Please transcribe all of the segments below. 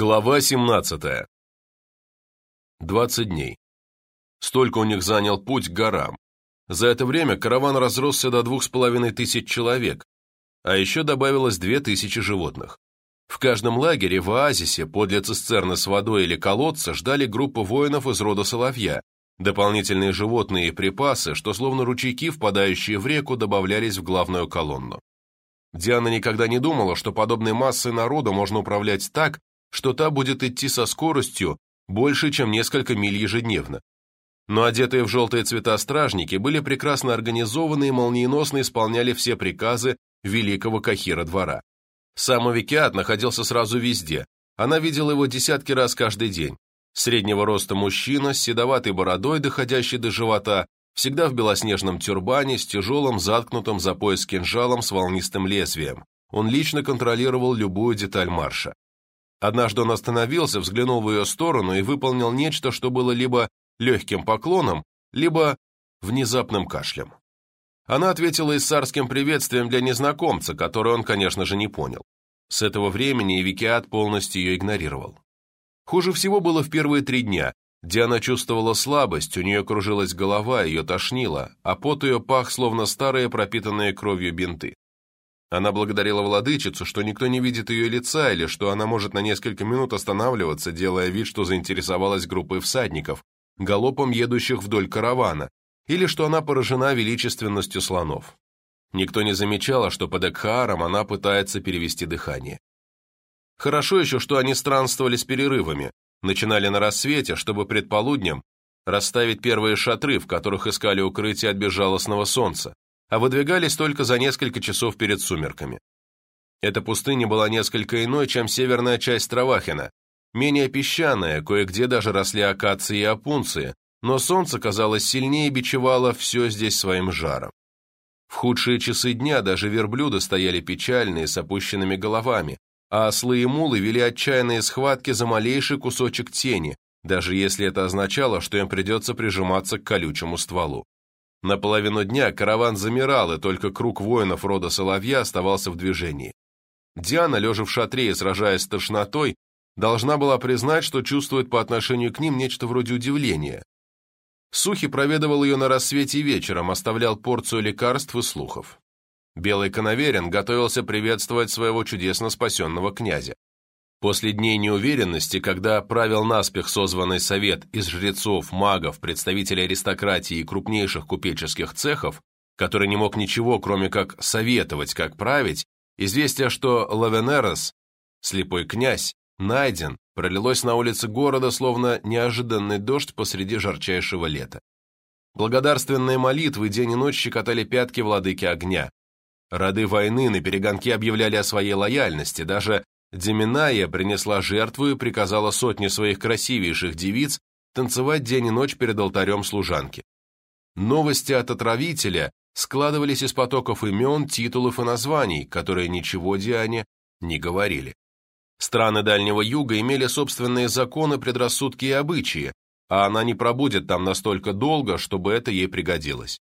Глава 17. 20 дней. Столько у них занял путь к горам. За это время караван разросся до двух с половиной тысяч человек, а еще добавилось две тысячи животных. В каждом лагере в оазисе подле цистерны с водой или колодца ждали группы воинов из рода Соловья. Дополнительные животные и припасы, что словно ручейки, впадающие в реку, добавлялись в главную колонну. Диана никогда не думала, что подобной массой народа можно управлять так, что та будет идти со скоростью больше, чем несколько миль ежедневно. Но одетые в желтые цвета стражники были прекрасно организованы и молниеносно исполняли все приказы великого Кахира двора. Сам Авикиат находился сразу везде. Она видела его десятки раз каждый день. Среднего роста мужчина с седоватой бородой, доходящей до живота, всегда в белоснежном тюрбане с тяжелым заткнутым за пояс кинжалом с волнистым лезвием. Он лично контролировал любую деталь марша. Однажды он остановился, взглянул в ее сторону и выполнил нечто, что было либо легким поклоном, либо внезапным кашлем. Она ответила иссарским приветствием для незнакомца, который он, конечно же, не понял. С этого времени Викиат полностью ее игнорировал. Хуже всего было в первые три дня, где она чувствовала слабость, у нее кружилась голова, ее тошнило, а пот ее пах, словно старые пропитанные кровью бинты. Она благодарила владычицу, что никто не видит ее лица или что она может на несколько минут останавливаться, делая вид, что заинтересовалась группой всадников, галопом едущих вдоль каравана, или что она поражена величественностью слонов. Никто не замечал, что под Экхааром она пытается перевести дыхание. Хорошо еще, что они странствовали с перерывами, начинали на рассвете, чтобы предполуднем расставить первые шатры, в которых искали укрытие от безжалостного солнца, а выдвигались только за несколько часов перед сумерками. Эта пустыня была несколько иной, чем северная часть Травахина, менее песчаная, кое-где даже росли акации и опунции, но солнце, казалось, сильнее бичевало все здесь своим жаром. В худшие часы дня даже верблюды стояли печальные, с опущенными головами, а ослы и мулы вели отчаянные схватки за малейший кусочек тени, даже если это означало, что им придется прижиматься к колючему стволу. На половину дня караван замирал, и только круг воинов рода Соловья оставался в движении. Диана, лежа в шатре и сражаясь с тошнотой, должна была признать, что чувствует по отношению к ним нечто вроде удивления. Сухи проведывал ее на рассвете и вечером, оставлял порцию лекарств и слухов. Белый коноверин готовился приветствовать своего чудесно спасенного князя. После дней неуверенности, когда правил наспех созванный совет из жрецов, магов, представителей аристократии и крупнейших купеческих цехов, который не мог ничего, кроме как советовать, как править, известие, что Лавенерос, слепой князь, найден, пролилось на улице города, словно неожиданный дождь посреди жарчайшего лета. Благодарственные молитвы день и ночь щекотали пятки владыки огня. Роды войны на перегонке объявляли о своей лояльности, даже Деминая принесла жертву и приказала сотне своих красивейших девиц танцевать день и ночь перед алтарем служанки. Новости от отравителя складывались из потоков имен, титулов и названий, которые ничего Диане не говорили. Страны Дальнего Юга имели собственные законы, предрассудки и обычаи, а она не пробудет там настолько долго, чтобы это ей пригодилось.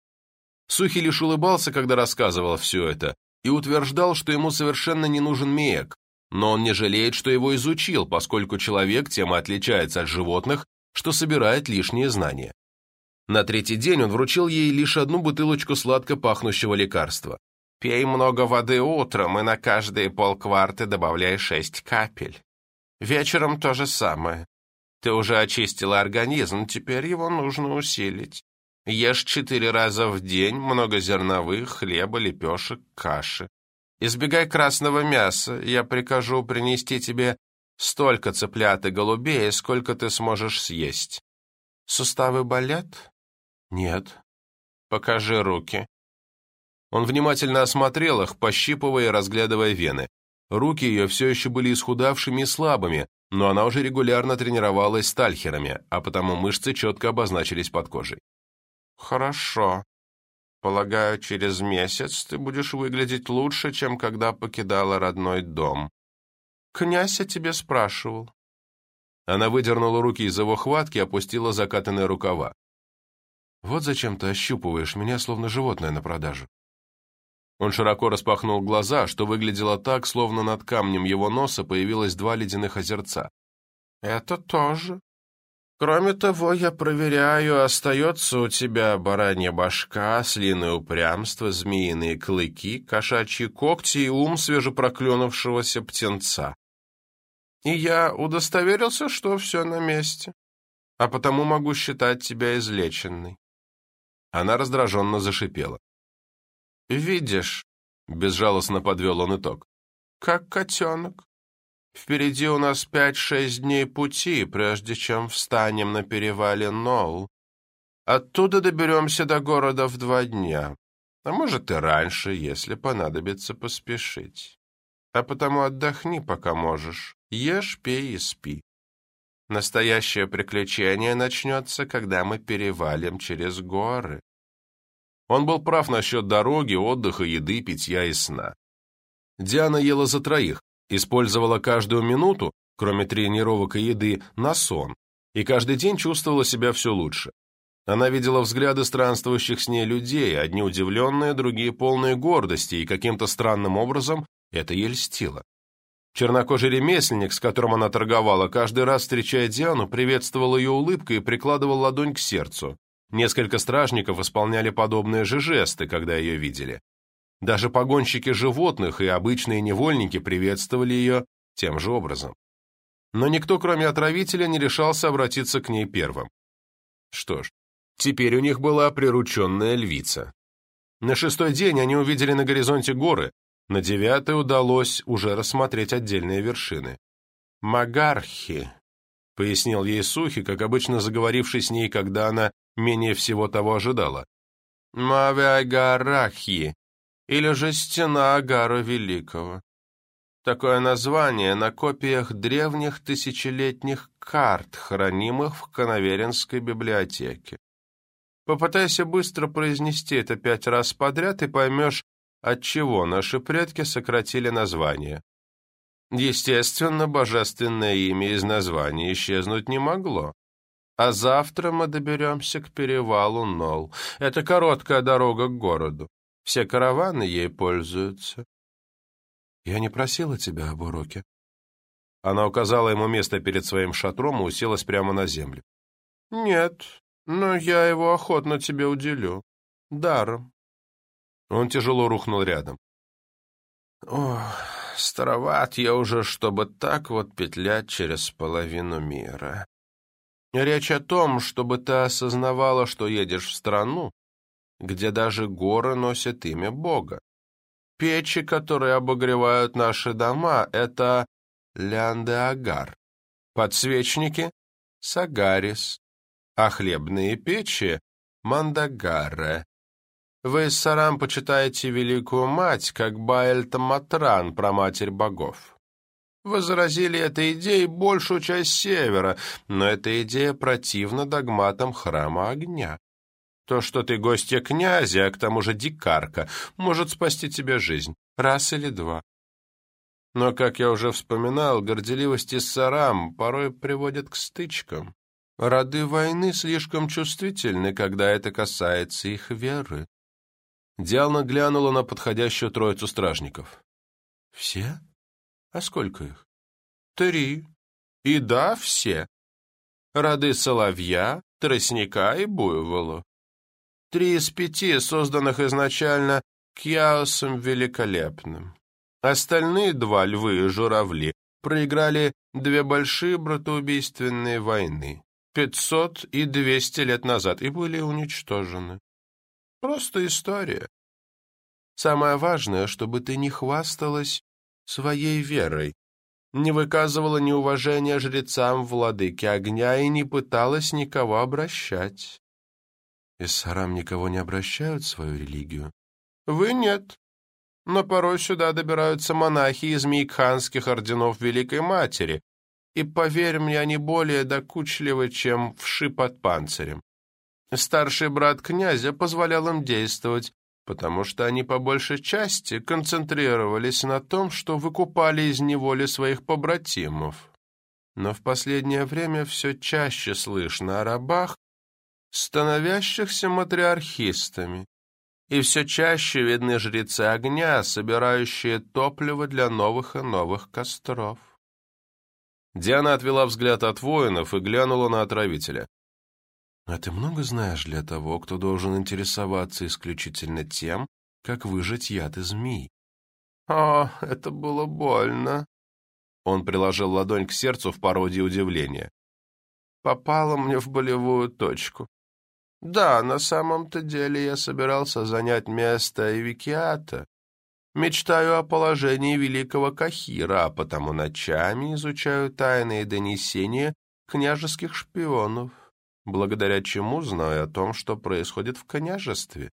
Сухи лишь улыбался, когда рассказывал все это, и утверждал, что ему совершенно не нужен Меек, но он не жалеет, что его изучил, поскольку человек тем отличается от животных, что собирает лишние знания. На третий день он вручил ей лишь одну бутылочку сладко пахнущего лекарства. «Пей много воды утром и на каждые полкварты добавляй шесть капель. Вечером то же самое. Ты уже очистила организм, теперь его нужно усилить. Ешь четыре раза в день много зерновых, хлеба, лепешек, каши. Избегай красного мяса, я прикажу принести тебе столько цыплят и голубей, сколько ты сможешь съесть. Суставы болят? Нет. Покажи руки. Он внимательно осмотрел их, пощипывая и разглядывая вены. Руки ее все еще были исхудавшими и слабыми, но она уже регулярно тренировалась с тальхерами, а потому мышцы четко обозначились под кожей. «Хорошо», Полагаю, через месяц ты будешь выглядеть лучше, чем когда покидала родной дом. Князь о тебе спрашивал. Она выдернула руки из его хватки опустила закатанные рукава. Вот зачем ты ощупываешь меня, словно животное на продажу. Он широко распахнул глаза, что выглядело так, словно над камнем его носа появилось два ледяных озерца. Это тоже. Кроме того, я проверяю, остается у тебя баранья башка, слиное упрямство, змеиные клыки, кошачьи когти и ум свежепрокленувшегося птенца. И я удостоверился, что все на месте, а потому могу считать тебя излеченной. Она раздраженно зашипела. «Видишь», — безжалостно подвел он итог, — «как котенок. Впереди у нас пять-шесть дней пути, прежде чем встанем на перевале Ноу. Оттуда доберемся до города в два дня, а может и раньше, если понадобится поспешить. А потому отдохни, пока можешь, ешь, пей и спи. Настоящее приключение начнется, когда мы перевалим через горы. Он был прав насчет дороги, отдыха, еды, питья и сна. Диана ела за троих, Использовала каждую минуту, кроме тренировок и еды, на сон, и каждый день чувствовала себя все лучше. Она видела взгляды странствующих с ней людей, одни удивленные, другие полные гордости, и каким-то странным образом это ей льстило. Чернокожий ремесленник, с которым она торговала, каждый раз, встречая Диану, приветствовал ее улыбкой и прикладывал ладонь к сердцу. Несколько стражников исполняли подобные же жесты, когда ее видели. Даже погонщики животных и обычные невольники приветствовали ее тем же образом. Но никто, кроме отравителя, не решался обратиться к ней первым. Что ж, теперь у них была прирученная львица. На шестой день они увидели на горизонте горы, на девятый удалось уже рассмотреть отдельные вершины. «Магархи», — пояснил ей Сухи, как обычно заговоривший с ней, когда она менее всего того ожидала. «Мавягарахи», или же «Стена Агара Великого». Такое название на копиях древних тысячелетних карт, хранимых в Коноверинской библиотеке. Попытайся быстро произнести это пять раз подряд и поймешь, отчего наши предки сократили название. Естественно, божественное имя из названия исчезнуть не могло. А завтра мы доберемся к перевалу Нол. Это короткая дорога к городу. Все караваны ей пользуются. Я не просила тебя об уроке. Она указала ему место перед своим шатром и уселась прямо на землю. Нет, но я его охотно тебе уделю. Даром. Он тяжело рухнул рядом. Ох, староват я уже, чтобы так вот петлять через половину мира. Речь о том, чтобы ты осознавала, что едешь в страну, где даже горы носят имя Бога. Печи, которые обогревают наши дома, это Ляндеагар. Подсвечники — Сагарис, а хлебные печи — Мандагаре. Вы с Сарам почитаете Великую Мать, как Баэль-Таматран, проматерь богов. Вы заразили этой идеей большую часть Севера, но эта идея противна догматам Храма Огня. То, что ты гостья князя, а к тому же дикарка, может спасти тебе жизнь. Раз или два. Но, как я уже вспоминал, горделивость и сарам порой приводят к стычкам. Роды войны слишком чувствительны, когда это касается их веры. Диана глянула на подходящую троицу стражников. «Все? А сколько их?» «Три. И да, все. Роды соловья, тростника и буйвола. Три из пяти, созданных изначально Кьяосом Великолепным. Остальные два, львы и журавли, проиграли две большие братоубийственные войны, пятьсот и двести лет назад, и были уничтожены. Просто история. Самое важное, чтобы ты не хвасталась своей верой, не выказывала неуважения жрецам владыки огня и не пыталась никого обращать. Иссарам никого не обращают в свою религию? Вы нет. Но порой сюда добираются монахи из мейкханских орденов Великой Матери, и, поверь мне, они более докучливы, чем вши под панцирем. Старший брат князя позволял им действовать, потому что они по большей части концентрировались на том, что выкупали из неволи своих побратимов. Но в последнее время все чаще слышно о рабах, становящихся матриархистами, и все чаще видны жрецы огня, собирающие топливо для новых и новых костров. Диана отвела взгляд от воинов и глянула на отравителя. «А ты много знаешь для того, кто должен интересоваться исключительно тем, как выжать яд из змей?» «О, это было больно!» Он приложил ладонь к сердцу в пародии удивления. «Попало мне в болевую точку. Да, на самом-то деле я собирался занять место Эвикиата. Мечтаю о положении великого Кахира, а потому ночами изучаю тайные донесения княжеских шпионов, благодаря чему знаю о том, что происходит в княжестве.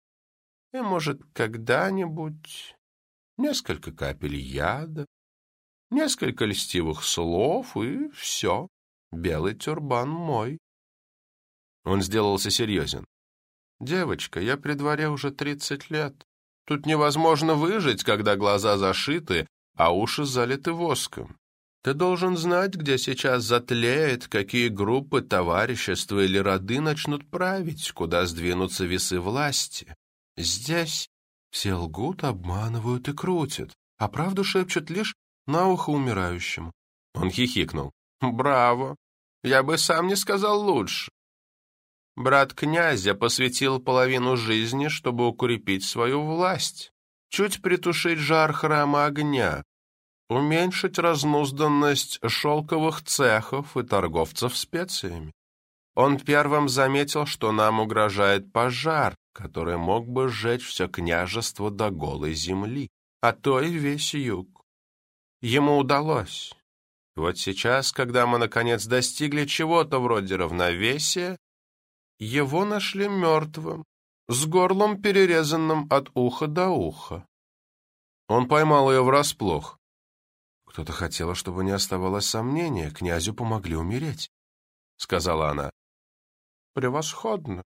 И, может, когда-нибудь несколько капель яда, несколько льстивых слов, и все. Белый тюрбан мой. Он сделался серьезен. «Девочка, я при дворе уже тридцать лет. Тут невозможно выжить, когда глаза зашиты, а уши залиты воском. Ты должен знать, где сейчас затлеет, какие группы, товарищества или роды начнут править, куда сдвинутся весы власти. Здесь все лгут, обманывают и крутят, а правду шепчут лишь на ухо умирающему. Он хихикнул. «Браво! Я бы сам не сказал лучше. Брат князя посвятил половину жизни, чтобы укрепить свою власть, чуть притушить жар храма огня, уменьшить разнузданность шелковых цехов и торговцев специями. Он первым заметил, что нам угрожает пожар, который мог бы сжечь все княжество до голой земли, а то и весь юг. Ему удалось. вот сейчас, когда мы наконец достигли чего-то вроде равновесия, его нашли мертвым, с горлом перерезанным от уха до уха. Он поймал ее врасплох. Кто-то хотел, чтобы не оставалось сомнения, князю помогли умереть, — сказала она. Превосходно.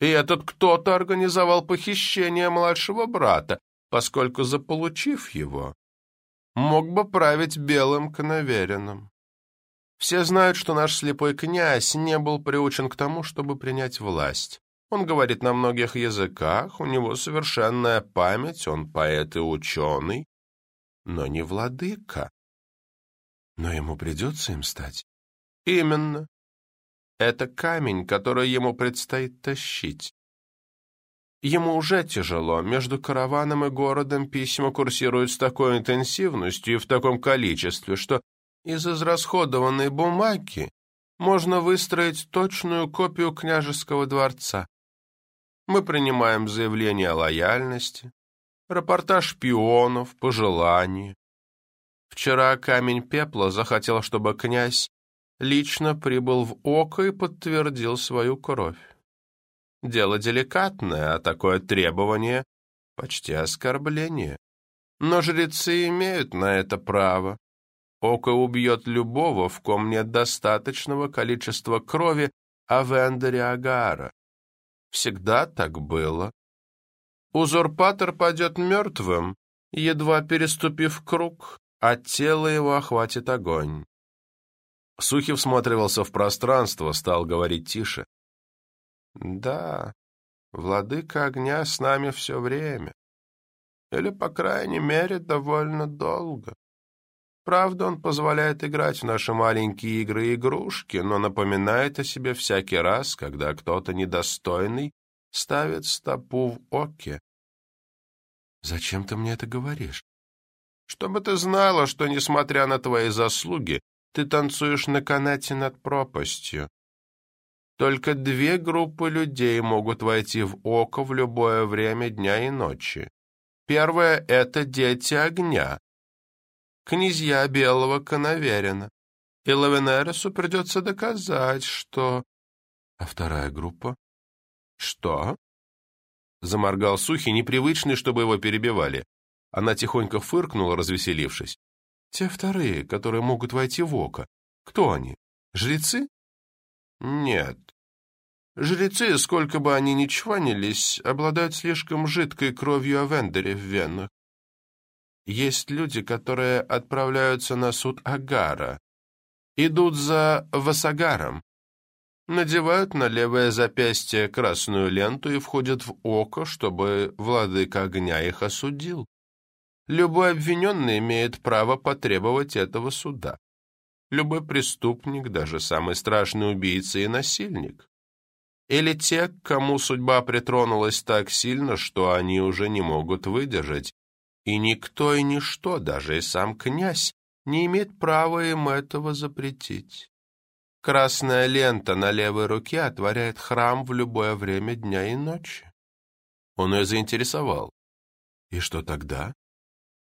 И этот кто-то организовал похищение младшего брата, поскольку, заполучив его, мог бы править белым коноверином. Все знают, что наш слепой князь не был приучен к тому, чтобы принять власть. Он говорит на многих языках, у него совершенная память, он поэт и ученый, но не владыка. Но ему придется им стать. Именно. Это камень, который ему предстоит тащить. Ему уже тяжело. Между караваном и городом письма курсируют с такой интенсивностью и в таком количестве, что из израсходованной бумаги можно выстроить точную копию княжеского дворца. Мы принимаем заявление о лояльности, рапортаж шпионов, пожелания. Вчера камень пепла захотел, чтобы князь лично прибыл в око и подтвердил свою кровь. Дело деликатное, а такое требование — почти оскорбление. Но жрецы имеют на это право. Око убьет любого, в ком нет достаточного количества крови Авендери Агара. Всегда так было. Узурпатор падет мертвым, едва переступив круг, а тело его охватит огонь. Сухий всматривался в пространство, стал говорить тише. «Да, владыка огня с нами все время. Или, по крайней мере, довольно долго. Правда, он позволяет играть в наши маленькие игры и игрушки, но напоминает о себе всякий раз, когда кто-то недостойный ставит стопу в оке. «Зачем ты мне это говоришь?» «Чтобы ты знала, что, несмотря на твои заслуги, ты танцуешь на канате над пропастью. Только две группы людей могут войти в око в любое время дня и ночи. Первая — это дети огня, князья Белого Коноверина. И Лавенересу придется доказать, что... А вторая группа? Что? Заморгал Сухий, непривычный, чтобы его перебивали. Она тихонько фыркнула, развеселившись. Те вторые, которые могут войти в око. Кто они? Жрецы? Нет. Жрецы, сколько бы они ни чванились, обладают слишком жидкой кровью Авендере в венах. Есть люди, которые отправляются на суд Агара, идут за Васагаром, надевают на левое запястье красную ленту и входят в око, чтобы владыка огня их осудил. Любой обвиненный имеет право потребовать этого суда. любой преступник, даже самый страшный убийца и насильник. Или те, кому судьба притронулась так сильно, что они уже не могут выдержать, и никто и ничто, даже и сам князь, не имеет права им этого запретить. Красная лента на левой руке отворяет храм в любое время дня и ночи. Он ее заинтересовал. И что тогда?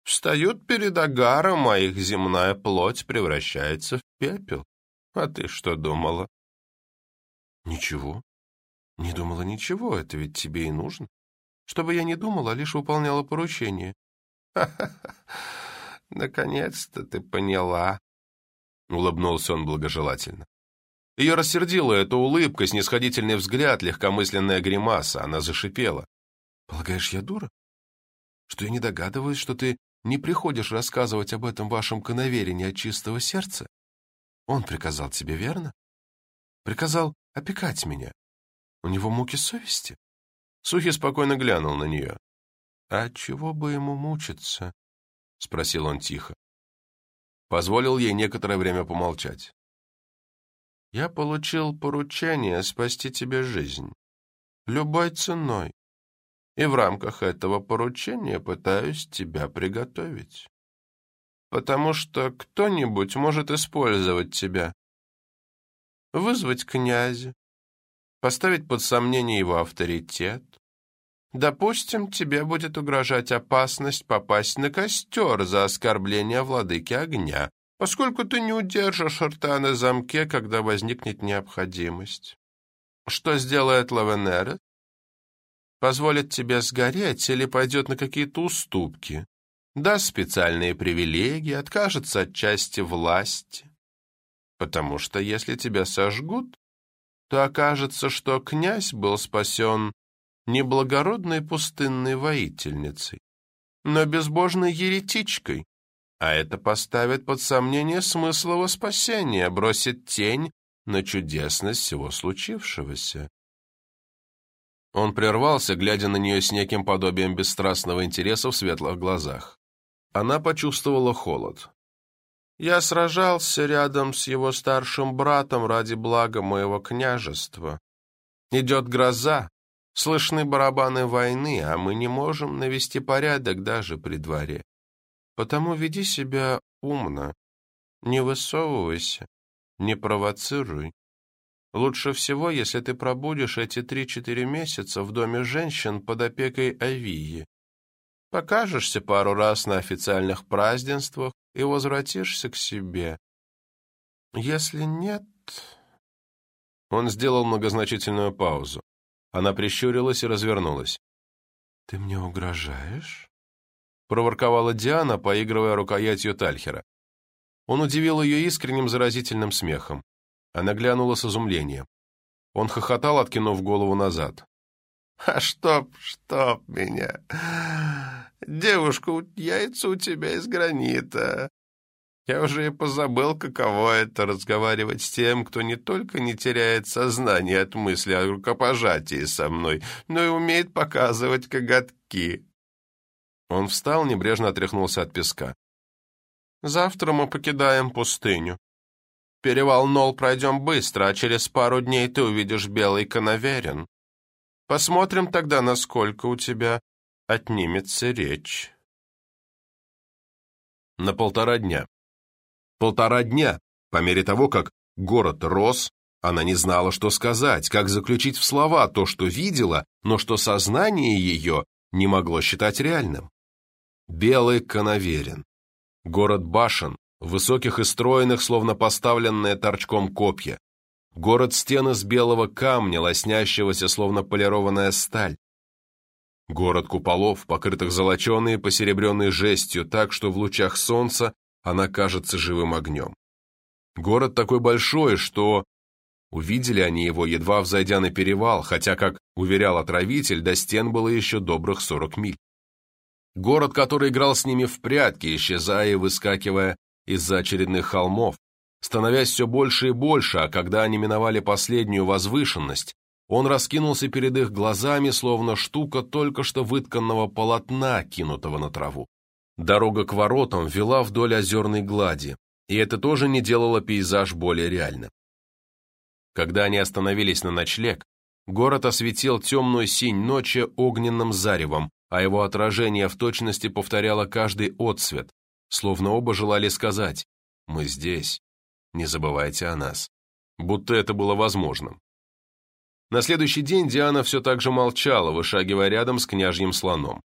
Встают перед агаром, а их земная плоть превращается в пепел. А ты что думала? Ничего. Не думала ничего, это ведь тебе и нужно. Чтобы я не думала, лишь выполняла поручение. Наконец-то ты поняла. Улыбнулся он благожелательно. Ее рассердила эта улыбка, снисходительный взгляд, легкомысленная гримаса. Она зашипела. «Полагаешь, я дура? Что я не догадываюсь, что ты не приходишь рассказывать об этом вашем коноверине от чистого сердца? Он приказал тебе, верно? Приказал опекать меня. У него муки совести?» Сухи спокойно глянул на нее. «А чего бы ему мучиться?» — спросил он тихо. Позволил ей некоторое время помолчать. Я получил поручение спасти тебе жизнь. Любой ценой. И в рамках этого поручения пытаюсь тебя приготовить. Потому что кто-нибудь может использовать тебя. Вызвать князя, поставить под сомнение его авторитет. Допустим, тебе будет угрожать опасность попасть на костер за оскорбление владыки огня, поскольку ты не удержишь рта на замке, когда возникнет необходимость. Что сделает Лавенерет? Позволит тебе сгореть или пойдет на какие-то уступки, даст специальные привилегии, откажется от части власти. Потому что если тебя сожгут, то окажется, что князь был спасен не благородной пустынной воительницей, но безбожной еретичкой, а это поставит под сомнение смысл его спасения, бросит тень на чудесность всего случившегося. Он прервался, глядя на нее с неким подобием бесстрастного интереса в светлых глазах. Она почувствовала холод. «Я сражался рядом с его старшим братом ради блага моего княжества. Идет гроза, слышны барабаны войны, а мы не можем навести порядок даже при дворе. Потому веди себя умно, не высовывайся, не провоцируй. Лучше всего, если ты пробудешь эти три-четыре месяца в доме женщин под опекой Авии. Покажешься пару раз на официальных празднествах и возвратишься к себе. Если нет... Он сделал многозначительную паузу. Она прищурилась и развернулась. «Ты мне угрожаешь?» проворковала Диана, поигрывая рукоятью Тальхера. Он удивил ее искренним заразительным смехом. Она глянула с изумлением. Он хохотал, откинув голову назад. «А чтоб, чтоб меня! Девушка, яйца у тебя из гранита. Я уже и позабыл, каково это разговаривать с тем, кто не только не теряет сознание от мысли о рукопожатии со мной, но и умеет показывать коготки. Он встал, небрежно отряхнулся от песка. «Завтра мы покидаем пустыню. Перевал Нол пройдем быстро, а через пару дней ты увидишь белый коноверин. Посмотрим тогда, насколько у тебя отнимется речь». На полтора дня. Полтора дня, по мере того, как город рос, она не знала, что сказать, как заключить в слова то, что видела, но что сознание ее не могло считать реальным. Белый Коноверин. Город башен, высоких и стройных, словно поставленные торчком копья. Город стен из белого камня, лоснящегося, словно полированная сталь. Город куполов, покрытых золоченой и посеребренной жестью, так что в лучах солнца она кажется живым огнем. Город такой большой, что... Увидели они его, едва взойдя на перевал, хотя, как уверял отравитель, до стен было еще добрых сорок миль. Город, который играл с ними в прятки, исчезая и выскакивая из-за очередных холмов, становясь все больше и больше, а когда они миновали последнюю возвышенность, он раскинулся перед их глазами, словно штука только что вытканного полотна, кинутого на траву. Дорога к воротам вела вдоль озерной глади. и это тоже не делало пейзаж более реальным. Когда они остановились на ночлег, город осветил темную синь ночи огненным заревом, а его отражение в точности повторяло каждый отсвет, словно оба желали сказать «Мы здесь, не забывайте о нас», будто это было возможным. На следующий день Диана все так же молчала, вышагивая рядом с княжьим слоном.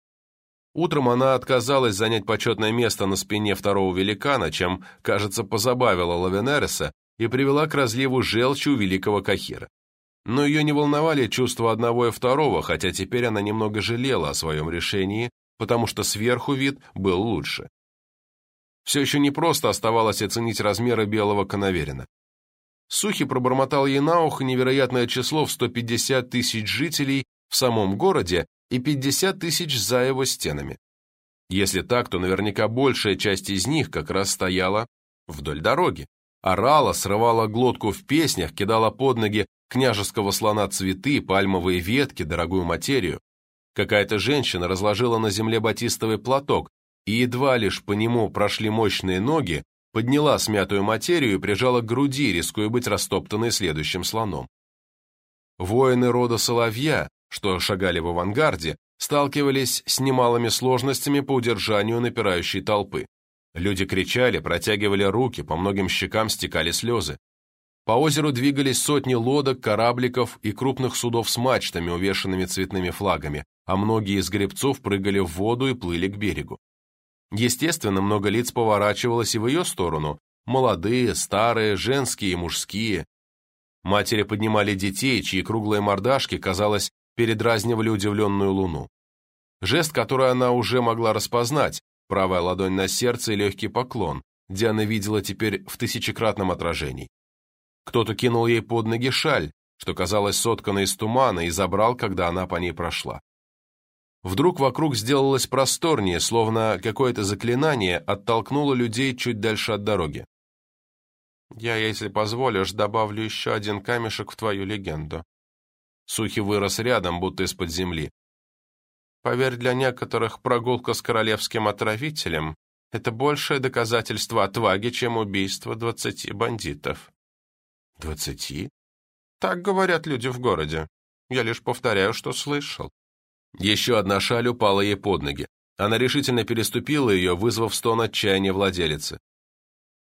Утром она отказалась занять почетное место на спине второго великана, чем, кажется, позабавила Лавенереса и привела к разливу желчи у великого Кахира. Но ее не волновали чувства одного и второго, хотя теперь она немного жалела о своем решении, потому что сверху вид был лучше. Все еще не просто оставалось оценить размеры белого коноверина. Сухи пробормотал ей на ухо невероятное число в 150 тысяч жителей в самом городе и 50 тысяч за его стенами. Если так, то наверняка большая часть из них как раз стояла вдоль дороги. Орала, срывала глотку в песнях, кидала под ноги княжеского слона цветы, пальмовые ветки, дорогую материю. Какая-то женщина разложила на земле батистовый платок, и едва лишь по нему прошли мощные ноги, подняла смятую материю и прижала к груди, рискуя быть растоптанной следующим слоном. Воины рода Соловья, что шагали в авангарде, сталкивались с немалыми сложностями по удержанию напирающей толпы. Люди кричали, протягивали руки, по многим щекам стекали слезы. По озеру двигались сотни лодок, корабликов и крупных судов с мачтами, увешанными цветными флагами, а многие из гребцов прыгали в воду и плыли к берегу. Естественно, много лиц поворачивалось и в ее сторону, молодые, старые, женские и мужские. Матери поднимали детей, чьи круглые мордашки, казалось, передразнивали удивленную луну. Жест, который она уже могла распознать, правая ладонь на сердце и легкий поклон, Диана видела теперь в тысячекратном отражении. Кто-то кинул ей под ноги шаль, что казалось сотканной из тумана, и забрал, когда она по ней прошла. Вдруг вокруг сделалось просторнее, словно какое-то заклинание оттолкнуло людей чуть дальше от дороги. «Я, если позволишь, добавлю еще один камешек в твою легенду», Сухи вырос рядом, будто из-под земли. Поверь, для некоторых прогулка с королевским отравителем — это большее доказательство отваги, чем убийство двадцати бандитов. Двадцати? Так говорят люди в городе. Я лишь повторяю, что слышал. Еще одна шаль упала ей под ноги. Она решительно переступила ее, вызвав стон отчаяния владелицы.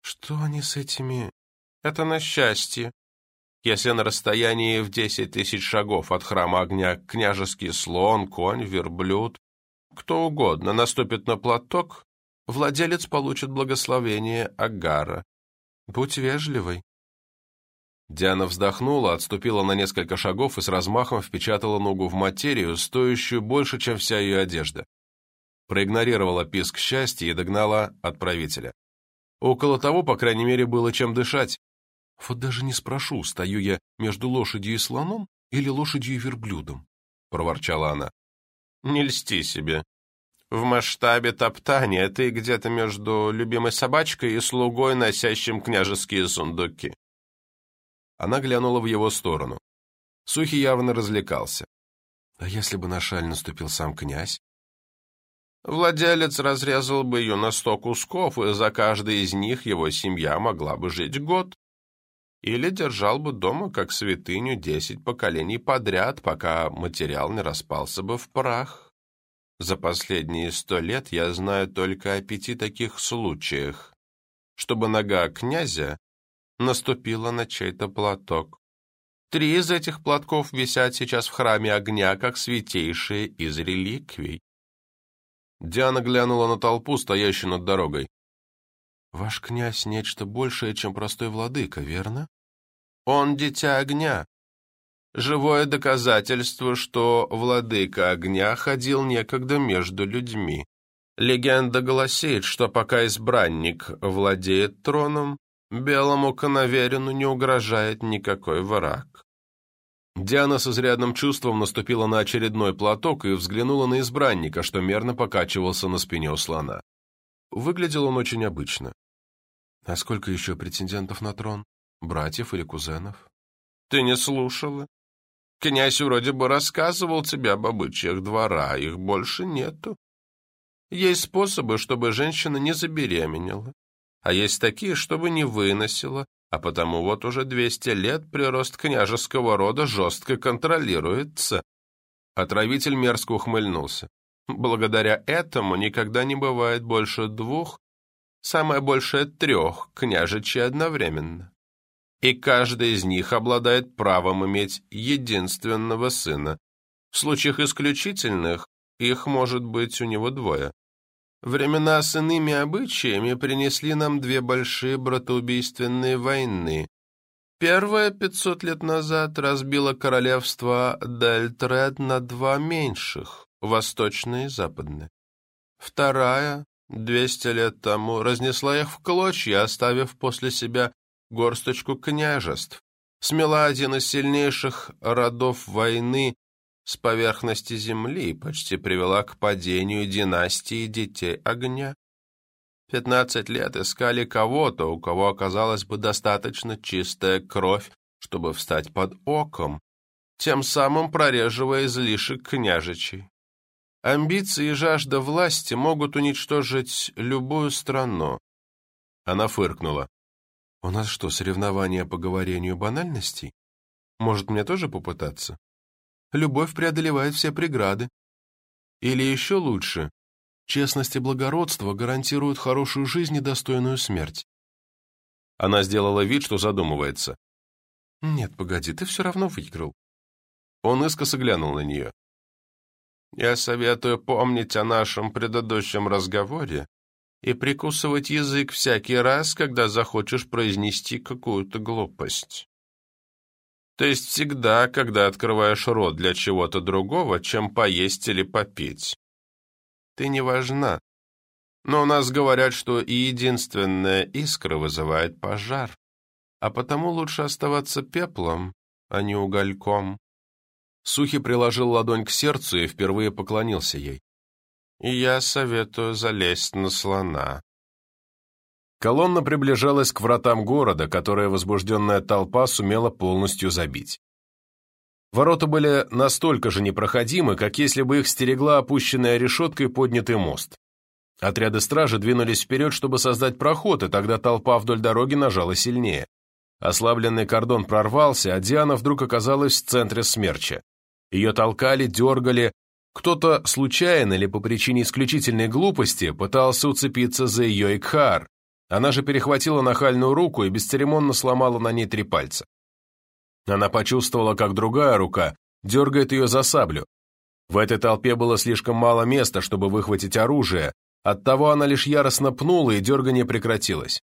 «Что они с этими...» «Это на счастье. Если на расстоянии в десять тысяч шагов от храма огня княжеский слон, конь, верблюд, кто угодно наступит на платок, владелец получит благословение Агара. Будь вежливой. Диана вздохнула, отступила на несколько шагов и с размахом впечатала ногу в материю, стоящую больше, чем вся ее одежда. Проигнорировала писк счастья и догнала отправителя. Около того, по крайней мере, было чем дышать. Вот даже не спрошу, стою я между лошадью и слоном или лошадью и верблюдом, — проворчала она. Не льсти себе. В масштабе топтания ты где-то между любимой собачкой и слугой, носящим княжеские сундуки. Она глянула в его сторону. Сухий явно развлекался. А если бы на шаль наступил сам князь? Владелец разрезал бы ее на сто кусков, и за каждый из них его семья могла бы жить год. Или держал бы дома как святыню десять поколений подряд, пока материал не распался бы в прах. За последние сто лет я знаю только о пяти таких случаях, чтобы нога князя наступила на чей-то платок. Три из этих платков висят сейчас в храме огня, как святейшие из реликвий. Диана глянула на толпу, стоящую над дорогой. Ваш князь нечто большее, чем простой владыка, верно? Он дитя огня. Живое доказательство, что владыка огня ходил некогда между людьми. Легенда гласит, что пока избранник владеет троном, белому коноверину не угрожает никакой враг. Диана с изрядным чувством наступила на очередной платок и взглянула на избранника, что мерно покачивался на спине у слона. Выглядел он очень обычно. А сколько еще претендентов на трон? Братьев или кузенов? Ты не слушала? Князь вроде бы рассказывал тебе об обычаях двора, а их больше нету. Есть способы, чтобы женщина не забеременела. а есть такие, чтобы не выносило, а потому вот уже 200 лет прирост княжеского рода жестко контролируется. Отравитель мерзко ухмыльнулся. Благодаря этому никогда не бывает больше двух, самое большее трех княжичей одновременно. И каждый из них обладает правом иметь единственного сына. В случаях исключительных их может быть у него двое. Времена с иными обычаями принесли нам две большие братоубийственные войны. Первая, пятьсот лет назад, разбила королевство Дельтред на два меньших, восточное и западное. Вторая, двести лет тому, разнесла их в клочья, оставив после себя горсточку княжеств, смела один из сильнейших родов войны с поверхности земли и почти привела к падению династии детей огня. Пятнадцать лет искали кого-то, у кого оказалась бы достаточно чистая кровь, чтобы встать под оком, тем самым прореживая излишек княжичей. Амбиции и жажда власти могут уничтожить любую страну. Она фыркнула. «У нас что, соревнования по говорению банальностей? Может, мне тоже попытаться?» любовь преодолевает все преграды. Или еще лучше, честность и благородство гарантируют хорошую жизнь и достойную смерть. Она сделала вид, что задумывается. «Нет, погоди, ты все равно выиграл». Он искоса глянул на нее. «Я советую помнить о нашем предыдущем разговоре и прикусывать язык всякий раз, когда захочешь произнести какую-то глупость. То есть всегда, когда открываешь рот для чего-то другого, чем поесть или попить. Ты не важна. Но у нас говорят, что и единственная искра вызывает пожар. А потому лучше оставаться пеплом, а не угольком. Сухи приложил ладонь к сердцу и впервые поклонился ей. Я советую залезть на слона. Колонна приближалась к вратам города, которые возбужденная толпа сумела полностью забить. Ворота были настолько же непроходимы, как если бы их стерегла опущенная решеткой поднятый мост. Отряды стражи двинулись вперед, чтобы создать проход, и тогда толпа вдоль дороги нажала сильнее. Ослабленный кордон прорвался, а Диана вдруг оказалась в центре смерча. Ее толкали, дергали. Кто-то случайно или по причине исключительной глупости пытался уцепиться за ее Икхар, она же перехватила нахальную руку и бесцеремонно сломала на ней три пальца. Она почувствовала, как другая рука дергает ее за саблю. В этой толпе было слишком мало места, чтобы выхватить оружие, оттого она лишь яростно пнула, и дергание прекратилось.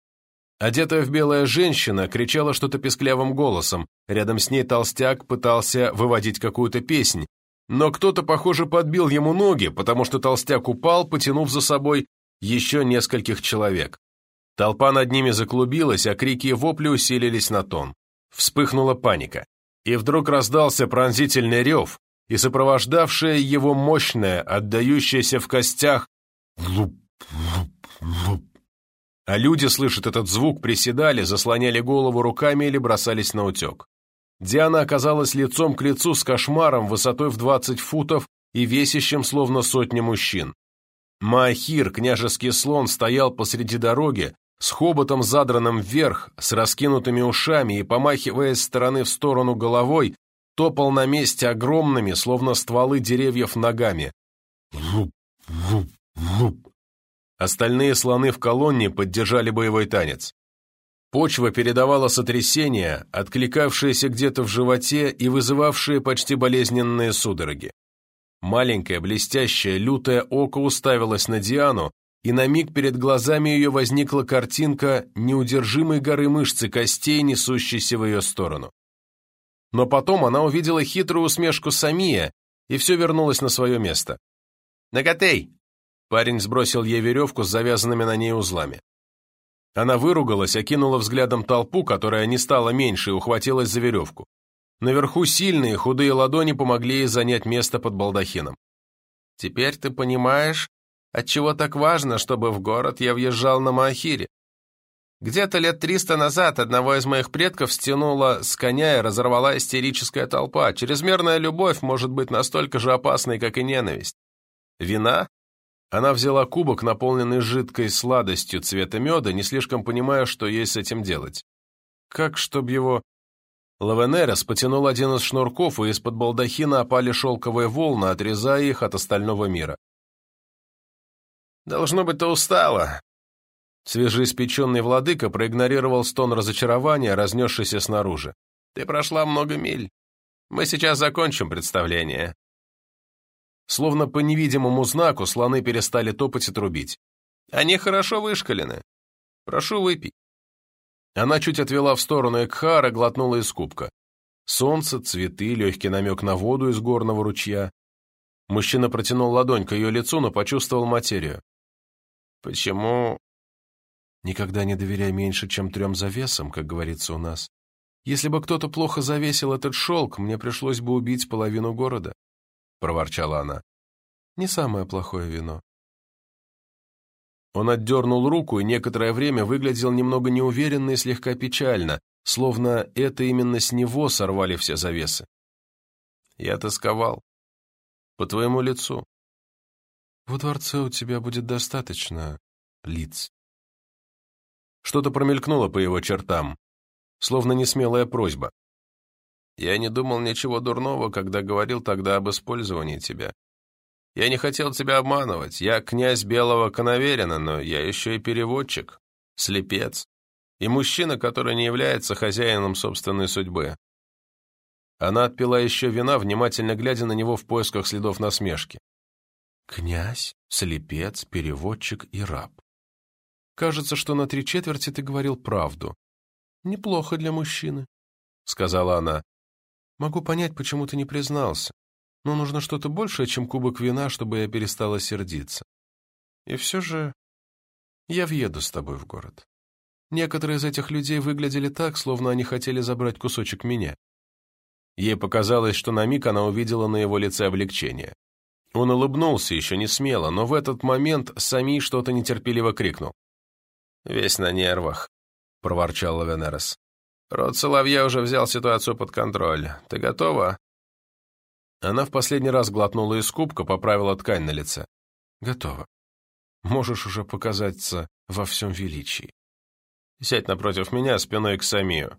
Одетая в белая женщина кричала что-то песклявым голосом, рядом с ней толстяк пытался выводить какую-то песнь, но кто-то, похоже, подбил ему ноги, потому что толстяк упал, потянув за собой еще нескольких человек. Толпа над ними заклубилась, а крики и вопли усилились на тон. Вспыхнула паника. И вдруг раздался пронзительный рев, и сопровождавшая его мощная, отдающаяся в костях «луп, луп, луп». А люди слышат этот звук, приседали, заслоняли голову руками или бросались на утек. Диана оказалась лицом к лицу с кошмаром высотой в 20 футов и весящим словно сотни мужчин. Маахир, княжеский слон, стоял посреди дороги, с хоботом задранным вверх, с раскинутыми ушами и, помахивая с стороны в сторону головой, топал на месте огромными, словно стволы деревьев, ногами. Вуп, вуп, вуп. Остальные слоны в колонне поддержали боевой танец. Почва передавала сотрясения, откликавшиеся где-то в животе и вызывавшие почти болезненные судороги. Маленькое, блестящее, лютое око уставилось на Диану, и на миг перед глазами ее возникла картинка неудержимой горы мышцы костей, несущейся в ее сторону. Но потом она увидела хитрую усмешку Самия, и все вернулось на свое место. «Наготей!» Парень сбросил ей веревку с завязанными на ней узлами. Она выругалась, окинула взглядом толпу, которая не стала меньше, и ухватилась за веревку. Наверху сильные, худые ладони помогли ей занять место под балдахином. «Теперь ты понимаешь, Отчего так важно, чтобы в город я въезжал на Маахире? Где-то лет триста назад одного из моих предков стянула с коня и разорвала истерическая толпа. Чрезмерная любовь может быть настолько же опасной, как и ненависть. Вина? Она взяла кубок, наполненный жидкой сладостью цвета меда, не слишком понимая, что ей с этим делать. Как, чтоб его... Лавенерес потянул один из шнурков, и из-под балдахина опали шелковые волны, отрезая их от остального мира. «Должно быть, ты устала!» Свежеиспеченный владыка проигнорировал стон разочарования, разнесшийся снаружи. «Ты прошла много миль. Мы сейчас закончим представление». Словно по невидимому знаку слоны перестали топать и трубить. «Они хорошо вышкалены. Прошу выпить». Она чуть отвела в сторону Экхара, глотнула из кубка. Солнце, цветы, легкий намек на воду из горного ручья. Мужчина протянул ладонь к ее лицу, но почувствовал материю. «Почему...» «Никогда не доверяй меньше, чем трем завесам, как говорится у нас. Если бы кто-то плохо завесил этот шелк, мне пришлось бы убить половину города», — проворчала она. «Не самое плохое вино». Он отдернул руку и некоторое время выглядел немного неуверенно и слегка печально, словно это именно с него сорвали все завесы. «Я тосковал. По твоему лицу. В дворце у тебя будет достаточно лиц». Что-то промелькнуло по его чертам, словно несмелая просьба. «Я не думал ничего дурного, когда говорил тогда об использовании тебя. Я не хотел тебя обманывать. Я князь Белого Коноверина, но я еще и переводчик, слепец и мужчина, который не является хозяином собственной судьбы». Она отпила еще вина, внимательно глядя на него в поисках следов насмешки. «Князь, слепец, переводчик и раб. Кажется, что на три четверти ты говорил правду. Неплохо для мужчины, — сказала она. Могу понять, почему ты не признался. Но нужно что-то большее, чем кубок вина, чтобы я перестала сердиться. И все же я въеду с тобой в город. Некоторые из этих людей выглядели так, словно они хотели забрать кусочек меня. Ей показалось, что на миг она увидела на его лице облегчение. Он улыбнулся еще не смело, но в этот момент Сами что-то нетерпеливо крикнул. «Весь на нервах», — проворчал Лавенерес. «Род Соловья уже взял ситуацию под контроль. Ты готова?» Она в последний раз глотнула из кубка, поправила ткань на лице. «Готова. Можешь уже показаться во всем величии. Сядь напротив меня спиной к Самию.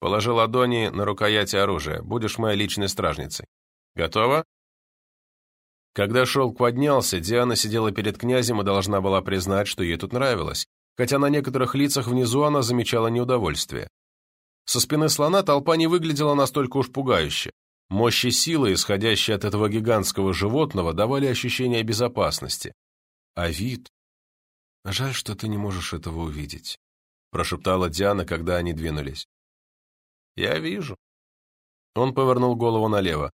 Положи ладони на рукояти оружия. Будешь моей личной стражницей. Готова?» Когда шелк поднялся, Диана сидела перед князем и должна была признать, что ей тут нравилось, хотя на некоторых лицах внизу она замечала неудовольствие. Со спины слона толпа не выглядела настолько уж пугающе. Мощь и силы, исходящие от этого гигантского животного, давали ощущение безопасности. А вид... «Жаль, что ты не можешь этого увидеть», — прошептала Диана, когда они двинулись. «Я вижу». Он повернул голову налево.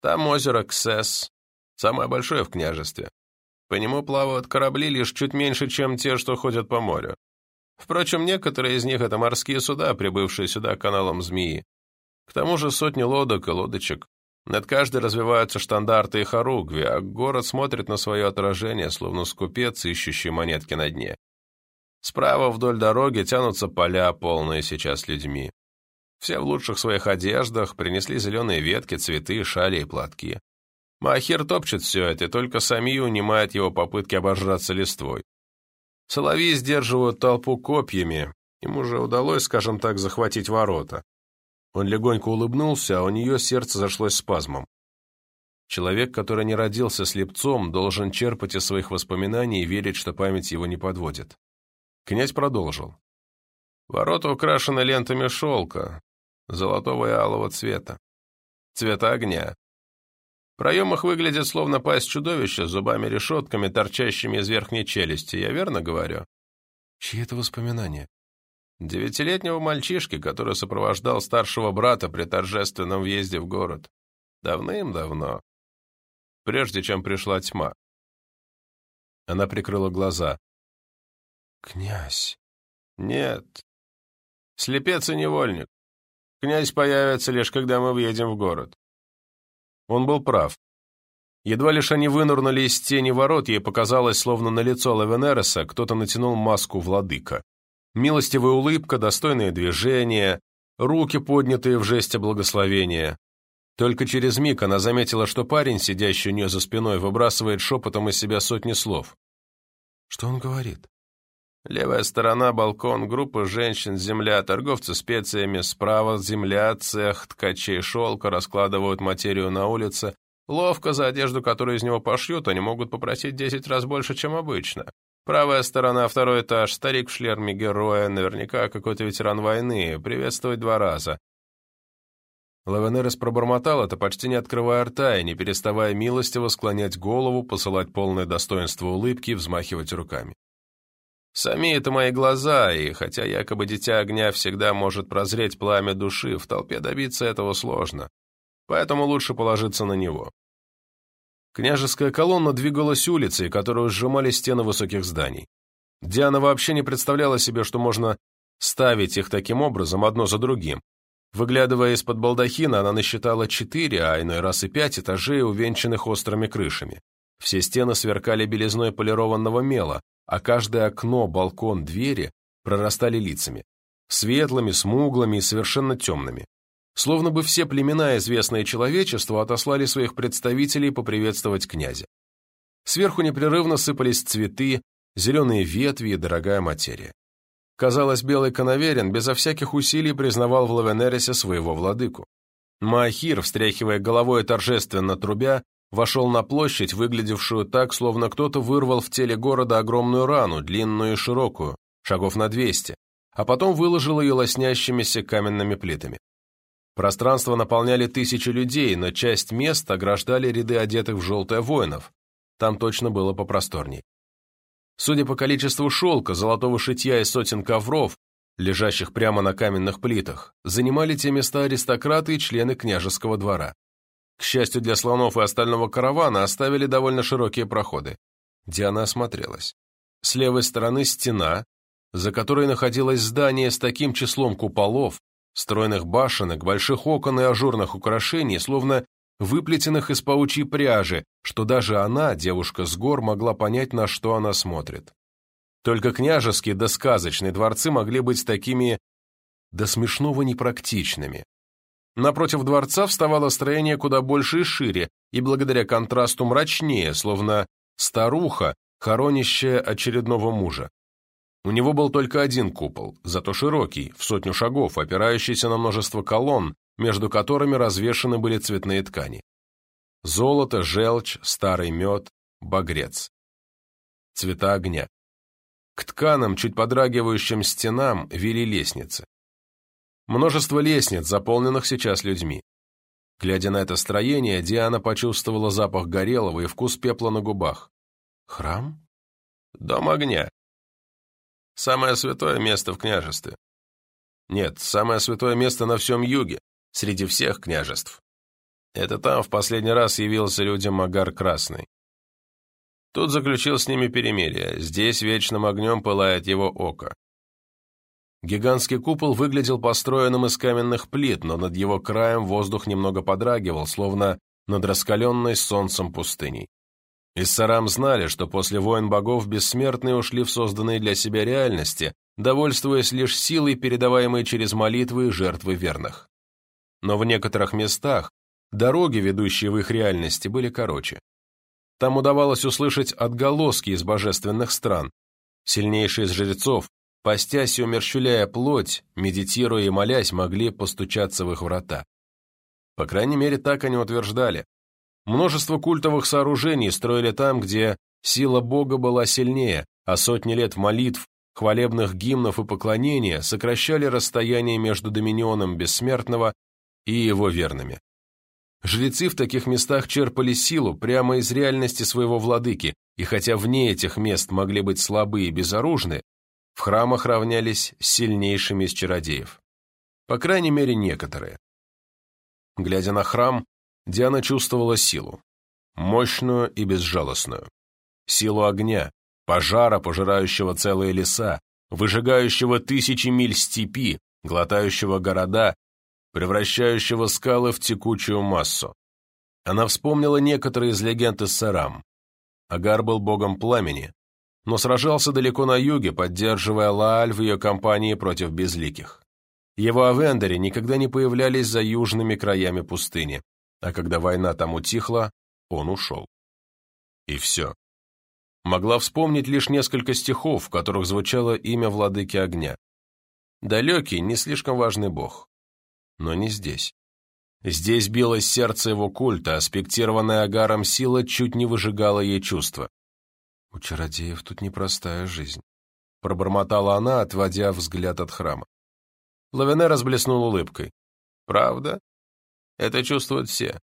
«Там озеро Ксес, самое большое в княжестве. По нему плавают корабли лишь чуть меньше, чем те, что ходят по морю. Впрочем, некоторые из них — это морские суда, прибывшие сюда каналом змеи. К тому же сотни лодок и лодочек. Над каждой развиваются штандарты и хоругви, а город смотрит на свое отражение, словно скупец, ищущий монетки на дне. Справа вдоль дороги тянутся поля, полные сейчас людьми. Все в лучших своих одеждах, принесли зеленые ветки, цветы, шали и платки. Махир топчет все это, и только Сами унимает его попытки обожраться листвой. Соловьи сдерживают толпу копьями, им уже удалось, скажем так, захватить ворота. Он легонько улыбнулся, а у нее сердце зашлось спазмом. Человек, который не родился слепцом, должен черпать из своих воспоминаний и верить, что память его не подводит. Князь продолжил. Ворота украшены лентами шелка, золотого и алого цвета. Цвета огня проемах выглядит словно пасть чудовища с зубами-решетками, торчащими из верхней челюсти. Я верно говорю? Чьи это воспоминания? Девятилетнего мальчишки, который сопровождал старшего брата при торжественном въезде в город. Давным-давно. Прежде чем пришла тьма. Она прикрыла глаза. «Князь?» «Нет. Слепец и невольник. Князь появится лишь, когда мы въедем в город. Он был прав. Едва лишь они вынырнули из тени ворот, ей показалось, словно на лицо Лавенереса кто-то натянул маску владыка. Милостивая улыбка, достойные движения, руки, поднятые в жесте благословения. Только через миг она заметила, что парень, сидящий у нее за спиной, выбрасывает шепотом из себя сотни слов. Что он говорит? Левая сторона – балкон, группа женщин, земля, торговцы специями, справа – земля, цех, ткачей шелка, раскладывают материю на улице. Ловко за одежду, которую из него пошьют, они могут попросить 10 раз больше, чем обычно. Правая сторона, второй этаж, старик в шлерме героя, наверняка какой-то ветеран войны, приветствовать два раза. Лавенерес пробормотал это, почти не открывая рта и не переставая милостиво склонять голову, посылать полное достоинство улыбки и взмахивать руками. Сами это мои глаза, и хотя якобы дитя огня всегда может прозреть пламя души, в толпе добиться этого сложно. Поэтому лучше положиться на него. Княжеская колонна двигалась улицей, которую сжимали стены высоких зданий. Диана вообще не представляла себе, что можно ставить их таким образом, одно за другим. Выглядывая из-под балдахина, она насчитала четыре, а иной раз и пять этажей, увенчанных острыми крышами. Все стены сверкали белизной полированного мела, а каждое окно, балкон, двери прорастали лицами. Светлыми, смуглыми и совершенно темными. Словно бы все племена, известные человечеству, отослали своих представителей поприветствовать князя. Сверху непрерывно сыпались цветы, зеленые ветви и дорогая материя. Казалось, белый коноверин безо всяких усилий признавал в Лавенересе своего владыку. Маахир, встряхивая головой торжественно трубя, вошел на площадь, выглядевшую так, словно кто-то вырвал в теле города огромную рану, длинную и широкую, шагов на двести, а потом выложил ее лоснящимися каменными плитами. Пространство наполняли тысячи людей, но часть мест ограждали ряды одетых в желтое воинов. Там точно было попросторней. Судя по количеству шелка, золотого шитья и сотен ковров, лежащих прямо на каменных плитах, занимали те места аристократы и члены княжеского двора. К счастью для слонов и остального каравана оставили довольно широкие проходы. Диана осмотрелась. С левой стороны стена, за которой находилось здание с таким числом куполов, стройных башенок, больших окон и ажурных украшений, словно выплетенных из паучьей пряжи, что даже она, девушка с гор, могла понять, на что она смотрит. Только княжеские да сказочные дворцы могли быть такими до смешного непрактичными. Напротив дворца вставало строение куда больше и шире, и благодаря контрасту мрачнее, словно старуха, хоронящая очередного мужа. У него был только один купол, зато широкий, в сотню шагов, опирающийся на множество колонн, между которыми развешаны были цветные ткани. Золото, желчь, старый мед, багрец. Цвета огня. К тканам, чуть подрагивающим стенам, вели лестницы. Множество лестниц, заполненных сейчас людьми. Глядя на это строение, Диана почувствовала запах горелого и вкус пепла на губах. Храм? Дом огня. Самое святое место в княжестве. Нет, самое святое место на всем юге, среди всех княжеств. Это там в последний раз явился людям Магар Красный. Тут заключил с ними перемирие, здесь вечным огнем пылает его око. Гигантский купол выглядел построенным из каменных плит, но над его краем воздух немного подрагивал, словно над раскаленной солнцем пустыней. Иссарам знали, что после войн богов бессмертные ушли в созданные для себя реальности, довольствуясь лишь силой, передаваемой через молитвы и жертвы верных. Но в некоторых местах дороги, ведущие в их реальности, были короче. Там удавалось услышать отголоски из божественных стран. Сильнейшие из жрецов Постясь и умерщвляя плоть, медитируя и молясь, могли постучаться в их врата. По крайней мере, так они утверждали. Множество культовых сооружений строили там, где сила Бога была сильнее, а сотни лет молитв, хвалебных гимнов и поклонения сокращали расстояние между доминионом бессмертного и его верными. Жрецы в таких местах черпали силу прямо из реальности своего владыки, и хотя вне этих мест могли быть слабы и безоружны, в храмах равнялись с сильнейшими из чародеев. По крайней мере, некоторые. Глядя на храм, Диана чувствовала силу. Мощную и безжалостную. Силу огня, пожара, пожирающего целые леса, выжигающего тысячи миль степи, глотающего города, превращающего скалы в текучую массу. Она вспомнила некоторые из легенд из Сарам. Агар был богом пламени, но сражался далеко на юге, поддерживая Лааль в ее кампании против безликих. Его авендери никогда не появлялись за южными краями пустыни. А когда война там утихла, он ушел. И все. Могла вспомнить лишь несколько стихов, в которых звучало имя владыки огня. Далекий, не слишком важный бог. Но не здесь. Здесь билось сердце его культа, аспектированная агаром сила чуть не выжигала ей чувства. «У чародеев тут непростая жизнь», — пробормотала она, отводя взгляд от храма. Лавене разблеснул улыбкой. «Правда? Это чувствуют все.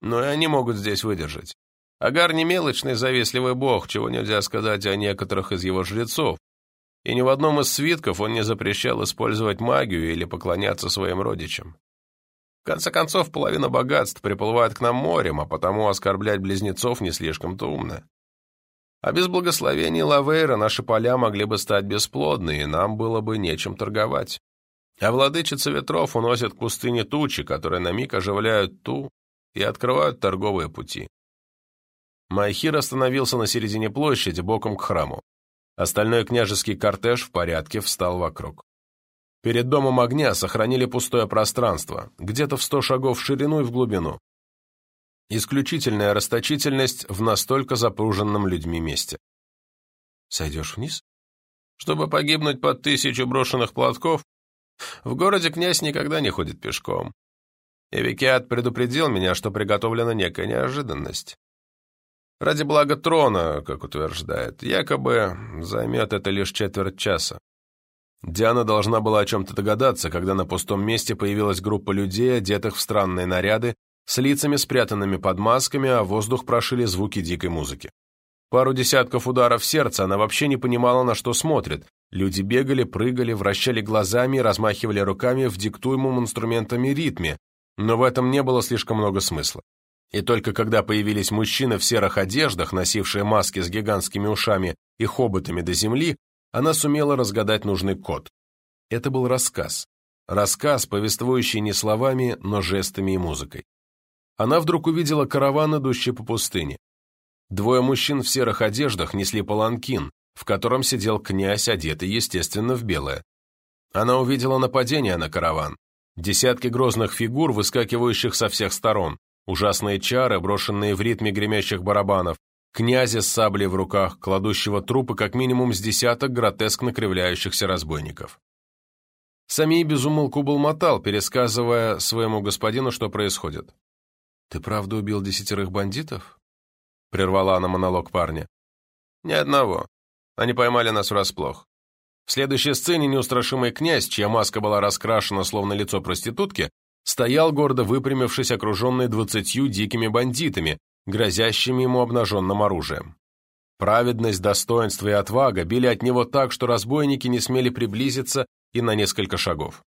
Но и они могут здесь выдержать. Агар не мелочный, завистливый бог, чего нельзя сказать о некоторых из его жрецов, и ни в одном из свитков он не запрещал использовать магию или поклоняться своим родичам. В конце концов, половина богатств приплывает к нам морем, а потому оскорблять близнецов не слишком-то умно. А без благословений Лавейра наши поля могли бы стать бесплодны, и нам было бы нечем торговать. А владычица ветров уносит к пустыне тучи, которые на миг оживляют ту и открывают торговые пути. Майхир остановился на середине площади, боком к храму. Остальной княжеский кортеж в порядке встал вокруг. Перед домом огня сохранили пустое пространство, где-то в сто шагов в ширину и в глубину. Исключительная расточительность в настолько запруженном людьми месте. Сойдешь вниз? Чтобы погибнуть под тысячу брошенных платков? В городе князь никогда не ходит пешком. Эвикиат предупредил меня, что приготовлена некая неожиданность. Ради блага трона, как утверждает, якобы займет это лишь четверть часа. Диана должна была о чем-то догадаться, когда на пустом месте появилась группа людей, одетых в странные наряды, с лицами спрятанными под масками, а воздух прошили звуки дикой музыки. Пару десятков ударов сердца она вообще не понимала, на что смотрит. Люди бегали, прыгали, вращали глазами и размахивали руками в диктуемом инструментами ритме, но в этом не было слишком много смысла. И только когда появились мужчины в серых одеждах, носившие маски с гигантскими ушами и хоботами до земли, она сумела разгадать нужный код. Это был рассказ. Рассказ, повествующий не словами, но жестами и музыкой. Она вдруг увидела караван, идущий по пустыне. Двое мужчин в серых одеждах несли паланкин, в котором сидел князь, одетый, естественно, в белое. Она увидела нападение на караван. Десятки грозных фигур, выскакивающих со всех сторон, ужасные чары, брошенные в ритме гремящих барабанов, князя с саблей в руках, кладущего трупы как минимум с десяток гротескно кривляющихся разбойников. Самий безумолку был мотал, пересказывая своему господину, что происходит. «Ты правда убил десятерых бандитов?» — прервала она монолог парня. «Ни одного. Они поймали нас врасплох. В следующей сцене неустрашимый князь, чья маска была раскрашена, словно лицо проститутки, стоял гордо выпрямившись, окруженный двадцатью дикими бандитами, грозящими ему обнаженным оружием. Праведность, достоинство и отвага били от него так, что разбойники не смели приблизиться и на несколько шагов.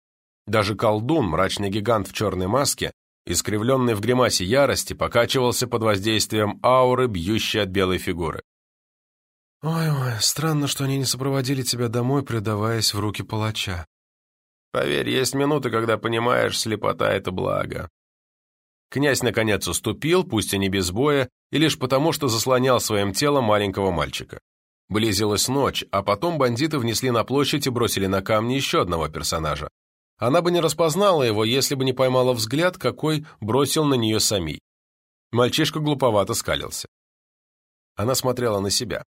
Даже колдун, мрачный гигант в черной маске, искривленный в гримасе ярости, покачивался под воздействием ауры, бьющей от белой фигуры. «Ой-ой, странно, что они не сопроводили тебя домой, предаваясь в руки палача». «Поверь, есть минуты, когда понимаешь, слепота — это благо», Князь, наконец, уступил, пусть и не без боя, и лишь потому, что заслонял своим телом маленького мальчика. Близилась ночь, а потом бандиты внесли на площадь и бросили на камни еще одного персонажа. Она бы не распознала его, если бы не поймала взгляд, какой бросил на нее самий. Мальчишка глуповато скалился. Она смотрела на себя.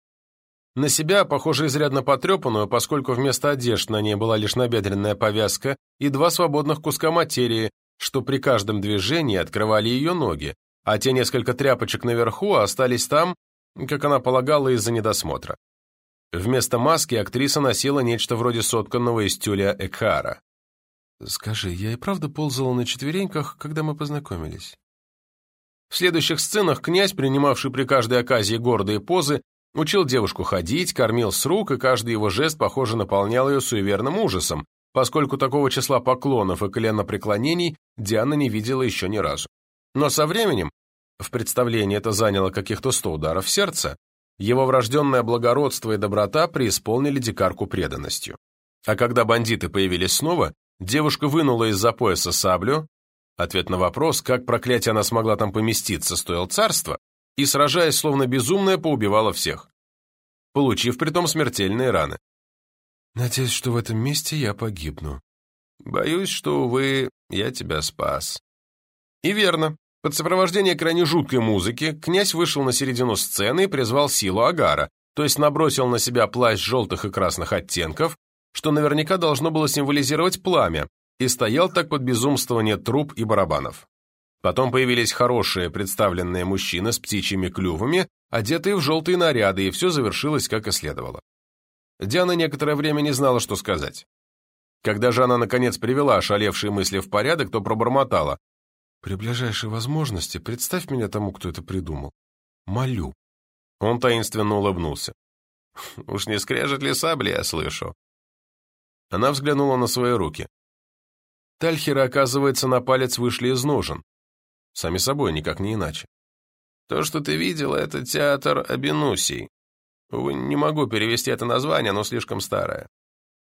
На себя, похоже, изрядно потрепанную, поскольку вместо одежд на ней была лишь набедренная повязка и два свободных куска материи, что при каждом движении открывали ее ноги, а те несколько тряпочек наверху остались там, как она полагала, из-за недосмотра. Вместо маски актриса носила нечто вроде сотканного из тюля Экхара. «Скажи, я и правда ползала на четвереньках, когда мы познакомились?» В следующих сценах князь, принимавший при каждой оказии гордые позы, учил девушку ходить, кормил с рук, и каждый его жест, похоже, наполнял ее суеверным ужасом, поскольку такого числа поклонов и коленопреклонений Диана не видела еще ни разу. Но со временем, в представлении это заняло каких-то сто ударов сердца, его врожденное благородство и доброта преисполнили дикарку преданностью. А когда бандиты появились снова, девушка вынула из-за пояса саблю, ответ на вопрос, как проклятие она смогла там поместиться, стоил царства, и, сражаясь словно безумная, поубивала всех, получив притом смертельные раны. Надеюсь, что в этом месте я погибну. Боюсь, что, увы, я тебя спас. И верно, Под сопровождение крайне жуткой музыки князь вышел на середину сцены и призвал силу Агара, то есть набросил на себя плащ желтых и красных оттенков, что наверняка должно было символизировать пламя, и стоял так под безумствование труб и барабанов. Потом появились хорошие представленные мужчины с птичьими клювами, одетые в желтые наряды, и все завершилось, как и следовало. Диана некоторое время не знала, что сказать. Когда же она, наконец, привела ошалевшие мысли в порядок, то пробормотала. «При ближайшей возможности представь меня тому, кто это придумал. Молю». Он таинственно улыбнулся. «Уж не скрежет ли сабли, я слышу?» Она взглянула на свои руки. Тальхеры, оказывается, на палец вышли из ножен. Сами собой, никак не иначе. То, что ты видела, это театр Абинусий. Увы, не могу перевести это название, оно слишком старое.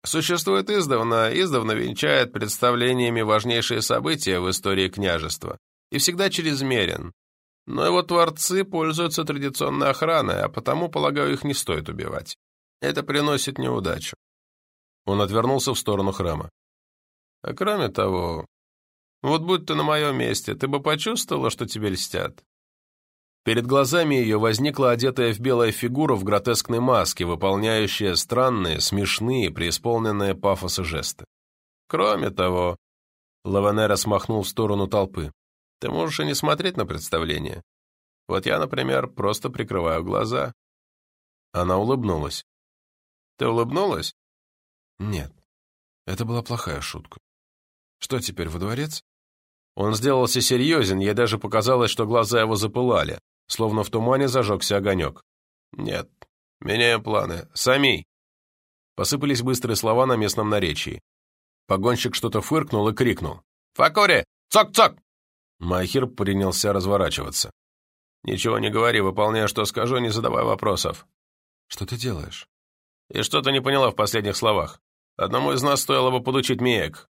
Существует издавна, издавна венчает представлениями важнейшие события в истории княжества и всегда чрезмерен. Но его творцы пользуются традиционной охраной, а потому, полагаю, их не стоит убивать. Это приносит неудачу. Он отвернулся в сторону храма. А кроме того, вот будь ты на моем месте, ты бы почувствовала, что тебе льстят. Перед глазами ее возникла одетая в белая фигура в гротескной маске, выполняющая странные, смешные, преисполненные пафоса жесты. Кроме того, Лаванера смахнул в сторону толпы. Ты можешь и не смотреть на представление. Вот я, например, просто прикрываю глаза. Она улыбнулась. Ты улыбнулась? Нет, это была плохая шутка. Что теперь, во дворец? Он сделался серьезен, ей даже показалось, что глаза его запылали словно в тумане зажегся огонек. «Нет, меняем планы. Сами!» Посыпались быстрые слова на местном наречии. Погонщик что-то фыркнул и крикнул. «Факори! Цок-цок!» Махир принялся разворачиваться. «Ничего не говори, выполняй, что скажу, не задавай вопросов». «Что ты делаешь?» «И что ты не поняла в последних словах? Одному из нас стоило бы подучить Миек».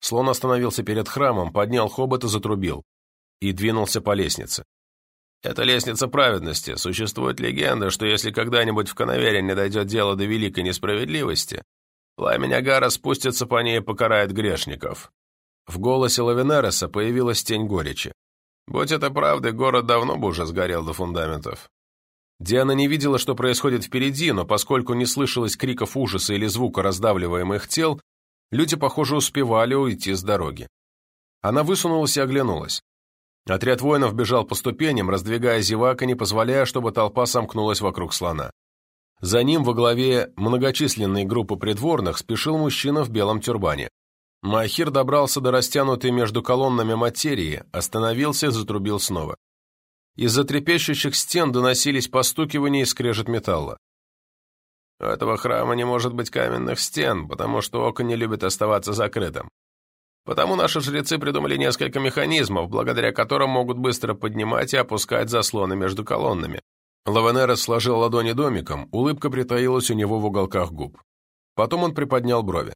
Слон остановился перед храмом, поднял хобот и затрубил. И двинулся по лестнице. Это лестница праведности. Существует легенда, что если когда-нибудь в Коновере не дойдет дело до великой несправедливости, пламень Агара спустится по ней и покарает грешников. В голосе Лавинереса появилась тень горечи. Будь это правдой, город давно бы уже сгорел до фундаментов. Диана не видела, что происходит впереди, но поскольку не слышалось криков ужаса или звука раздавливаемых тел, люди, похоже, успевали уйти с дороги. Она высунулась и оглянулась. Отряд воинов бежал по ступеням, раздвигая зевак и не позволяя, чтобы толпа сомкнулась вокруг слона. За ним во главе многочисленной группы придворных спешил мужчина в белом тюрбане. Махир добрался до растянутой между колоннами материи, остановился и затрубил снова. Из-за трепещущих стен доносились постукивания и скрежет металла. У этого храма не может быть каменных стен, потому что око не любит оставаться закрытым. Потому наши жрецы придумали несколько механизмов, благодаря которым могут быстро поднимать и опускать заслоны между колоннами. Лавенера сложил ладони домиком, улыбка притаилась у него в уголках губ. Потом он приподнял брови.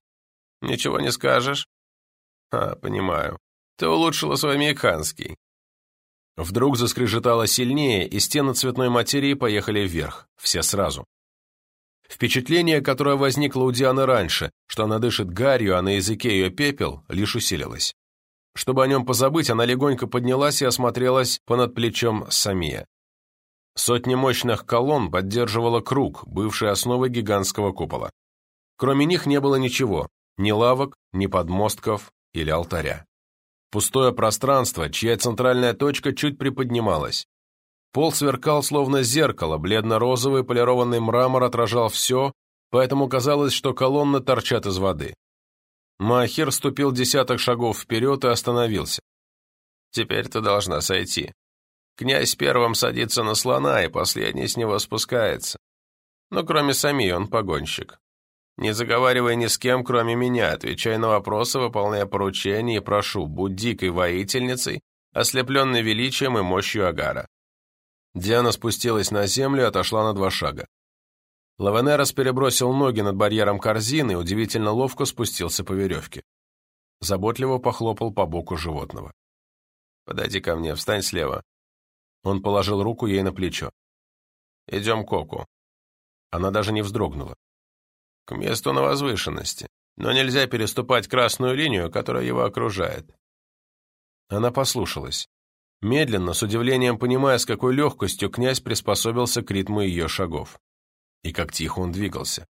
«Ничего не скажешь?» «А, понимаю. Ты улучшила свой мейкханский». Вдруг заскрежетало сильнее, и стены цветной материи поехали вверх, все сразу. Впечатление, которое возникло у Дианы раньше, что она дышит гарью, а на языке ее пепел, лишь усилилось. Чтобы о нем позабыть, она легонько поднялась и осмотрелась понад плечом Самия. Сотни мощных колонн поддерживала круг, бывший основой гигантского купола. Кроме них не было ничего, ни лавок, ни подмостков или алтаря. Пустое пространство, чья центральная точка чуть приподнималась, Пол сверкал словно зеркало, бледно-розовый полированный мрамор отражал все, поэтому казалось, что колонны торчат из воды. Махир ступил десяток шагов вперед и остановился. «Теперь ты должна сойти. Князь первым садится на слона, и последний с него спускается. Но кроме Сами он погонщик. Не заговаривай ни с кем, кроме меня, отвечай на вопросы, выполняя поручения и прошу, будь дикой воительницей, ослепленной величием и мощью Агара. Диана спустилась на землю и отошла на два шага. Лавенерос перебросил ноги над барьером корзины и удивительно ловко спустился по веревке. Заботливо похлопал по боку животного. «Подойди ко мне, встань слева». Он положил руку ей на плечо. «Идем к Оку». Она даже не вздрогнула. «К месту на возвышенности, но нельзя переступать красную линию, которая его окружает». Она послушалась. медленно, с удивлением понимая, с какой легкостью князь приспособился к ритму ее шагов. И как тихо он двигался.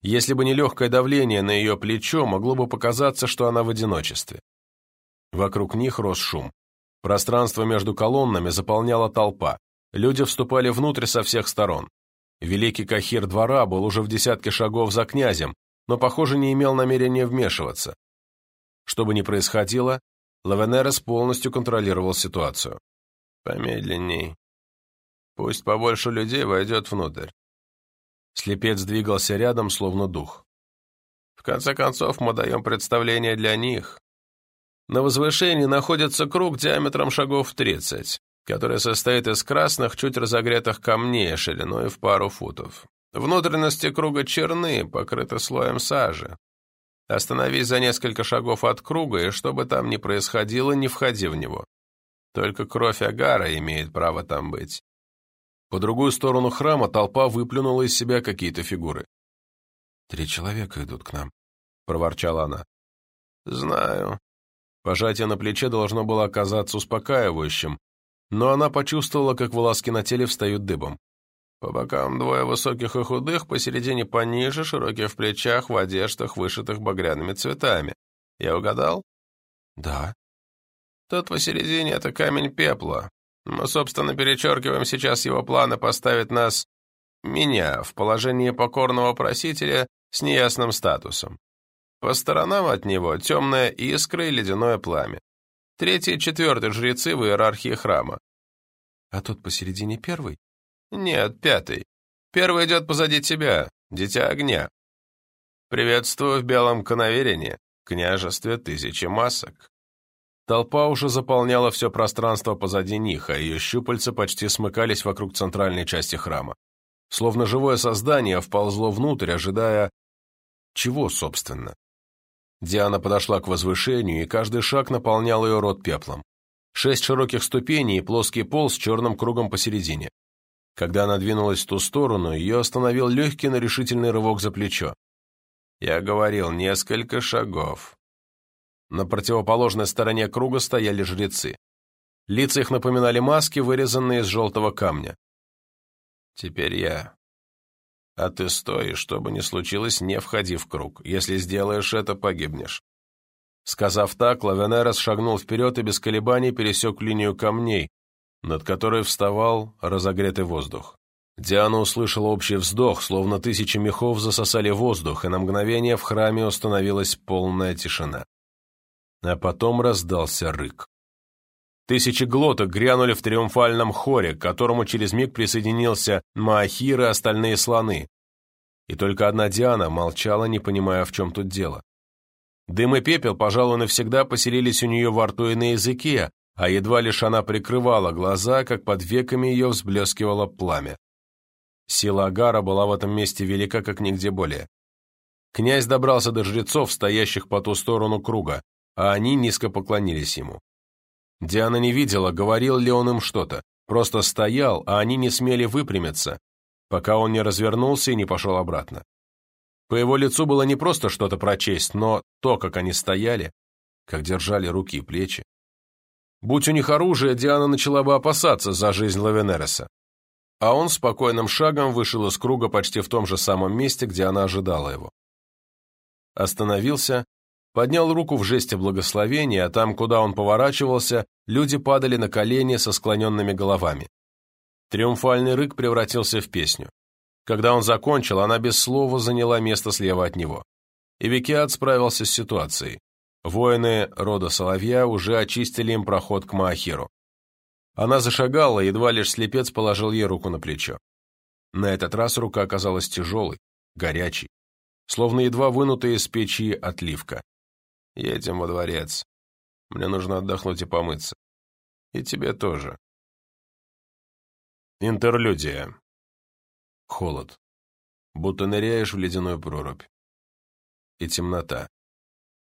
Если бы не легкое давление на ее плечо, могло бы показаться, что она в одиночестве. Вокруг них рос шум. Пространство между колоннами заполняла толпа. Люди вступали внутрь со всех сторон. Великий кахир двора был уже в десятке шагов за князем, но, похоже, не имел намерения вмешиваться. Что бы ни происходило, Лавенерес полностью контролировал ситуацию. «Помедленней. Пусть побольше людей войдет внутрь». Слепец двигался рядом, словно дух. «В конце концов, мы даем представление для них. На возвышении находится круг диаметром шагов 30, который состоит из красных, чуть разогретых камней шириной в пару футов. Внутренности круга черны, покрыты слоем сажи. Остановись за несколько шагов от круга, и что бы там ни происходило, не входи в него. Только кровь Агара имеет право там быть. По другую сторону храма толпа выплюнула из себя какие-то фигуры. «Три человека идут к нам», — проворчала она. «Знаю». Пожатие на плече должно было оказаться успокаивающим, но она почувствовала, как волоски на теле встают дыбом. По бокам двое высоких и худых, посередине пониже, широкие в плечах, в одеждах, вышитых багряными цветами. Я угадал? Да. Тот посередине — это камень пепла. Мы, собственно, перечеркиваем сейчас его планы поставить нас, меня, в положении покорного просителя с неясным статусом. По сторонам от него темная искра и ледяное пламя. Третий и четвертый жрецы в иерархии храма. А тот посередине первый? Нет, пятый. Первый идет позади тебя, дитя огня. Приветствую в белом коноверине, княжестве тысячи масок. Толпа уже заполняла все пространство позади них, а ее щупальца почти смыкались вокруг центральной части храма. Словно живое создание вползло внутрь, ожидая... Чего, собственно? Диана подошла к возвышению, и каждый шаг наполнял ее рот пеплом. Шесть широких ступеней и плоский пол с черным кругом посередине. Когда она двинулась в ту сторону, ее остановил легкий, но решительный рывок за плечо. Я говорил, несколько шагов. На противоположной стороне круга стояли жрецы. Лица их напоминали маски, вырезанные из желтого камня. Теперь я. А ты стой, что бы ни случилось, не входи в круг. Если сделаешь это, погибнешь. Сказав так, Лавенерос шагнул вперед и без колебаний пересек линию камней, над которой вставал разогретый воздух. Диана услышала общий вздох, словно тысячи мехов засосали воздух, и на мгновение в храме установилась полная тишина. А потом раздался рык. Тысячи глоток грянули в триумфальном хоре, к которому через миг присоединился Маахир и остальные слоны. И только одна Диана молчала, не понимая, в чем тут дело. Дым и пепел, пожалуй, навсегда поселились у нее во рту и на языке, а едва лишь она прикрывала глаза, как под веками ее взблескивало пламя. Сила Агара была в этом месте велика, как нигде более. Князь добрался до жрецов, стоящих по ту сторону круга, а они низко поклонились ему. Диана не видела, говорил ли он им что-то, просто стоял, а они не смели выпрямиться, пока он не развернулся и не пошел обратно. По его лицу было не просто что-то прочесть, но то, как они стояли, как держали руки и плечи. Будь у них оружие, Диана начала бы опасаться за жизнь Лавенереса. А он спокойным шагом вышел из круга почти в том же самом месте, где она ожидала его. Остановился поднял руку в жесте благословения, а там, куда он поворачивался, люди падали на колени со склоненными головами. Триумфальный рык превратился в песню. Когда он закончил, она без слова заняла место слева от него. И Викиад справился с ситуацией. Воины рода Соловья уже очистили им проход к Маахиру. Она зашагала, едва лишь слепец положил ей руку на плечо. На этот раз рука оказалась тяжелой, горячей, словно едва вынутая из печи отливка. Едем во дворец. Мне нужно отдохнуть и помыться. И тебе тоже. Интерлюдия. Холод. Будто ныряешь в ледяную прорубь. И темнота.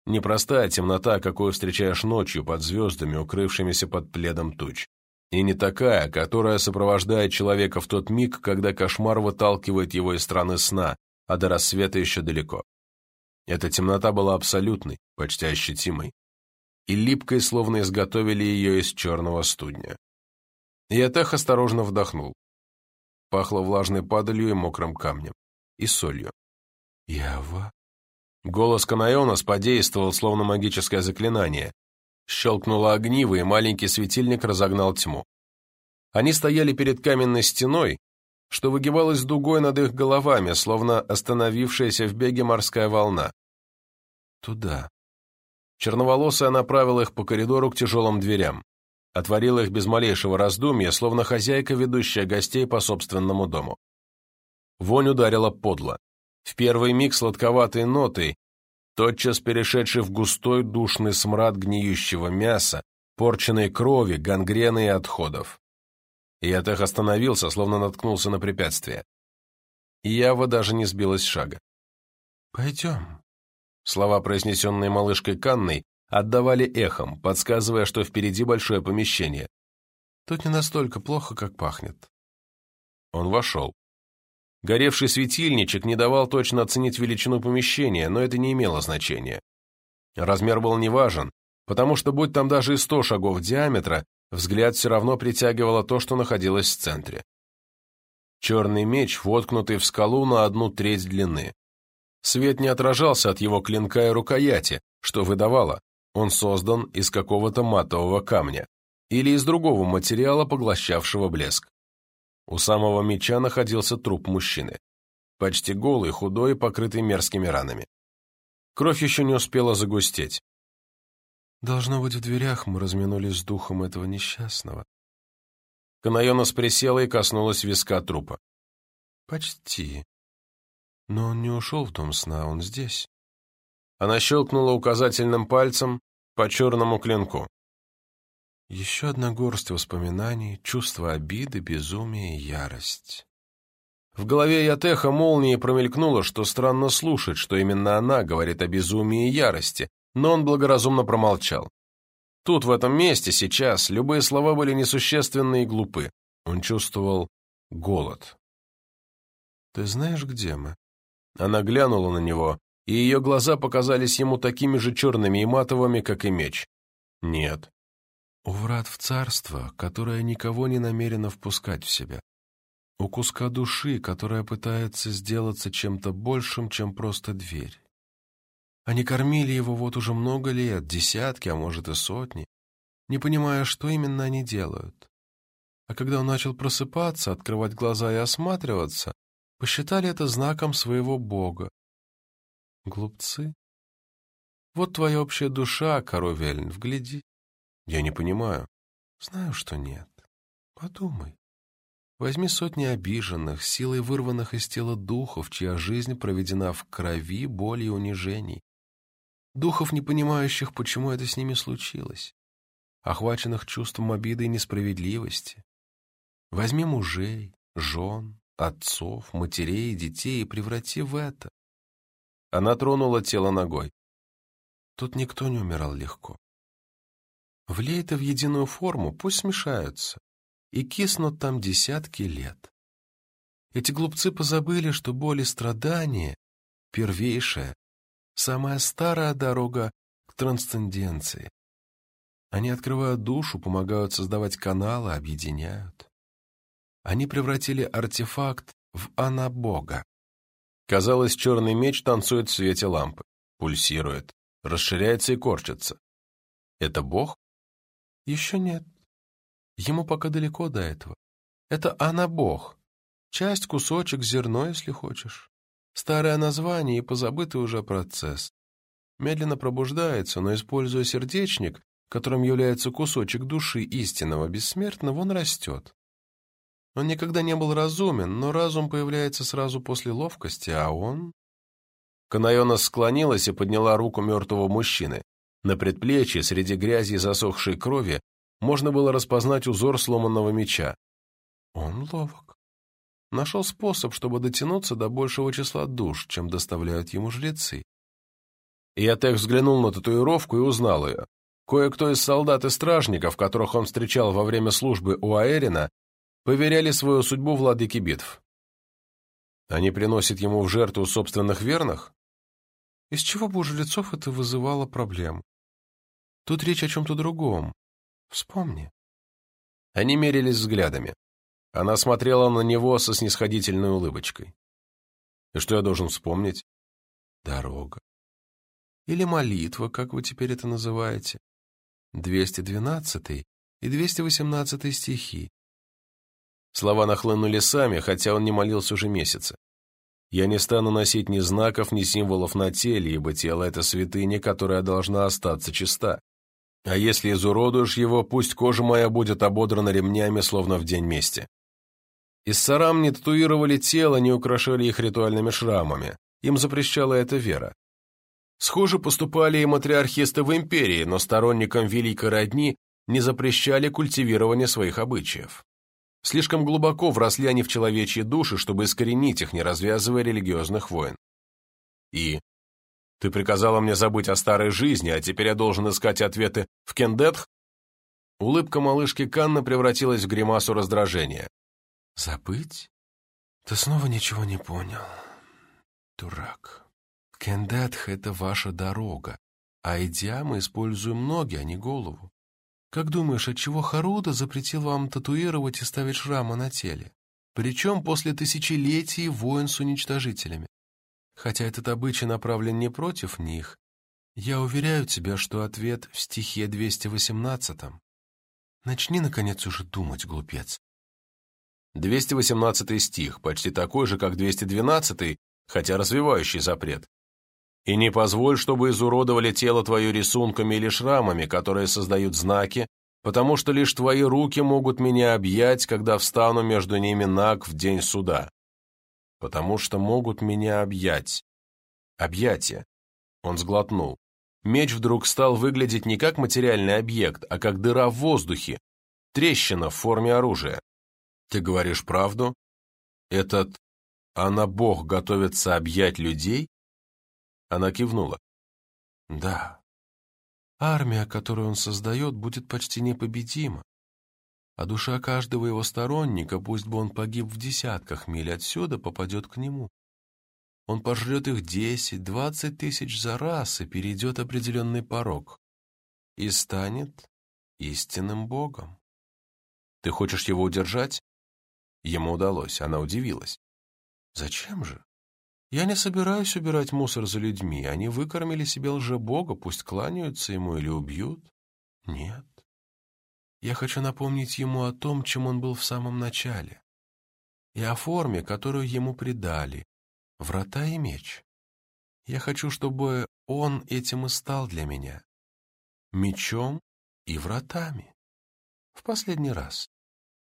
Непростая темнота, какую встречаешь ночью под звездами, укрывшимися под пледом туч. И не такая, которая сопровождает человека в тот миг, когда кошмар выталкивает его из страны сна, а до рассвета еще далеко. Эта темнота была абсолютной, почти ощутимой. и липкой, словно изготовили ее из черного студня. Ятех осторожно вдохнул. Пахло влажной падалью и мокрым камнем. И солью. «Ява?» Голос Канайонас подействовал, словно магическое заклинание. Щелкнуло огниво, и маленький светильник разогнал тьму. Они стояли перед каменной стеной, что выгибалась дугой над их головами, словно остановившаяся в беге морская волна. Туда. Черноволосая направила их по коридору к тяжелым дверям. Отворила их без малейшего раздумья, словно хозяйка, ведущая гостей по собственному дому. Вонь ударила подло. В первый миг сладковатой нотой, тотчас перешедший в густой душный смрад гниющего мяса, порченной крови, гангрены и отходов. Ятех остановился, словно наткнулся на препятствие. Ява даже не сбилась с шага. «Пойдем». Слова, произнесенные малышкой Канной, отдавали эхом, подсказывая, что впереди большое помещение. Тут не настолько плохо, как пахнет. Он вошел. Горевший светильничек не давал точно оценить величину помещения, но это не имело значения. Размер был неважен, потому что, будь там даже и сто шагов диаметра, взгляд все равно притягивало то, что находилось в центре. Черный меч, воткнутый в скалу на одну треть длины. Свет не отражался от его клинка и рукояти, что выдавало, он создан из какого-то матового камня или из другого материала, поглощавшего блеск. У самого меча находился труп мужчины. Почти голый, худой и покрытый мерзкими ранами. Кровь еще не успела загустеть. Должно быть, в дверях мы разминулись с духом этого несчастного. Канайонос присела и коснулась виска трупа. Почти. Но он не ушел в дом сна, он здесь. Она щелкнула указательным пальцем по черному клинку. Еще одна горсть воспоминаний, чувство обиды, безумия и ярость. В голове Ятеха молнией промелькнуло, что странно слушать, что именно она говорит о безумии и ярости, но он благоразумно промолчал. Тут, в этом месте, сейчас, любые слова были несущественны и глупы. Он чувствовал голод. «Ты знаешь, где мы?» Она глянула на него, и ее глаза показались ему такими же черными и матовыми, как и меч. Нет. У врат в царство, которое никого не намерено впускать в себя. У куска души, которая пытается сделаться чем-то большим, чем просто дверь. Они кормили его вот уже много лет, десятки, а может и сотни, не понимая, что именно они делают. А когда он начал просыпаться, открывать глаза и осматриваться, посчитали это знаком своего бога, Глупцы. Вот твоя общая душа, Коровельн, вгляди. Я не понимаю. Знаю, что нет. Подумай. Возьми сотни обиженных, силой вырванных из тела духов, чья жизнь проведена в крови, боли и унижений. Духов, не понимающих, почему это с ними случилось. Охваченных чувством обиды и несправедливости. Возьми мужей, жен, отцов, матерей и детей и преврати в это. Она тронула тело ногой. Тут никто не умирал легко. Влей это в единую форму, пусть смешаются, и киснут там десятки лет. Эти глупцы позабыли, что боль и страдания — первейшая, самая старая дорога к трансценденции. Они открывают душу, помогают создавать каналы, объединяют. Они превратили артефакт в анабога. Казалось, черный меч танцует в свете лампы, пульсирует, расширяется и корчится. Это Бог? Еще нет. Ему пока далеко до этого. Это она Бог. Часть, кусочек, зерно, если хочешь. Старое название и позабытый уже процесс. Медленно пробуждается, но, используя сердечник, которым является кусочек души истинного бессмертного, он растет. Он никогда не был разумен, но разум появляется сразу после ловкости, а он... Канайона склонилась и подняла руку мертвого мужчины. На предплечье, среди грязи и засохшей крови, можно было распознать узор сломанного меча. Он ловок. Нашел способ, чтобы дотянуться до большего числа душ, чем доставляют ему жрецы. Иотех взглянул на татуировку и узнал ее. Кое-кто из солдат и стражников, которых он встречал во время службы у Аэрина, поверяли свою судьбу владыке битв. Они приносят ему в жертву собственных верных? Из чего бы у жрецов это вызывало проблем? Тут речь о чем-то другом. Вспомни». Они мерились взглядами. Она смотрела на него со снисходительной улыбочкой. «И что я должен вспомнить?» «Дорога. Или молитва, как вы теперь это называете. 212 и 218 стихи. Слова нахлынули сами, хотя он не молился уже месяцы. Я не стану носить ни знаков, ни символов на теле, ибо тело — это святыня, которая должна остаться чиста. А если изуродуешь его, пусть кожа моя будет ободрана ремнями, словно в день мести. Иссарам не татуировали тело, не украшали их ритуальными шрамами. Им запрещала эта вера. Схоже поступали и матриархисты в империи, но сторонникам великой родни не запрещали культивирование своих обычаев. Слишком глубоко вросли они в человечьи души, чтобы искоренить их, не развязывая религиозных войн. И ты приказала мне забыть о старой жизни, а теперь я должен искать ответы в Кендетх? Улыбка малышки Канны превратилась в гримасу раздражения. Забыть? Ты снова ничего не понял. Дурак. Кендетх — это ваша дорога, а идя мы используем ноги, а не голову. Как думаешь, отчего Харуда запретил вам татуировать и ставить шрамы на теле? Причем после тысячелетий войн с уничтожителями. Хотя этот обычай направлен не против них, я уверяю тебя, что ответ в стихе 218. Начни, наконец, уже думать, глупец. 218 стих, почти такой же, как 212, хотя развивающий запрет. И не позволь, чтобы изуродовали тело твое рисунками или шрамами, которые создают знаки, потому что лишь твои руки могут меня объять, когда встану между ними наг в день суда. Потому что могут меня объять. Объятие. Он сглотнул. Меч вдруг стал выглядеть не как материальный объект, а как дыра в воздухе, трещина в форме оружия. Ты говоришь правду? Этот она-бог готовится объять людей? Она кивнула. Да. Армия, которую он создает, будет почти непобедима. А душа каждого его сторонника, пусть бы он погиб в десятках миль отсюда, попадет к нему. Он пожрет их десять, двадцать тысяч за раз и перейдет определенный порог. И станет истинным богом. Ты хочешь его удержать? Ему удалось, она удивилась. Зачем же? Я не собираюсь убирать мусор за людьми. Они выкормили себе лжебога, пусть кланяются ему или убьют. Нет. Я хочу напомнить ему о том, чем он был в самом начале. И о форме, которую ему придали. Врата и меч. Я хочу, чтобы он этим и стал для меня. Мечом и вратами. В последний раз.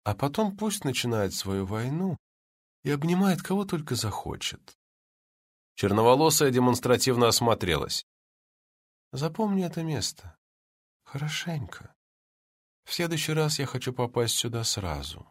А потом пусть начинает свою войну и обнимает кого только захочет. Черноволосая демонстративно осмотрелась. «Запомни это место. Хорошенько. В следующий раз я хочу попасть сюда сразу.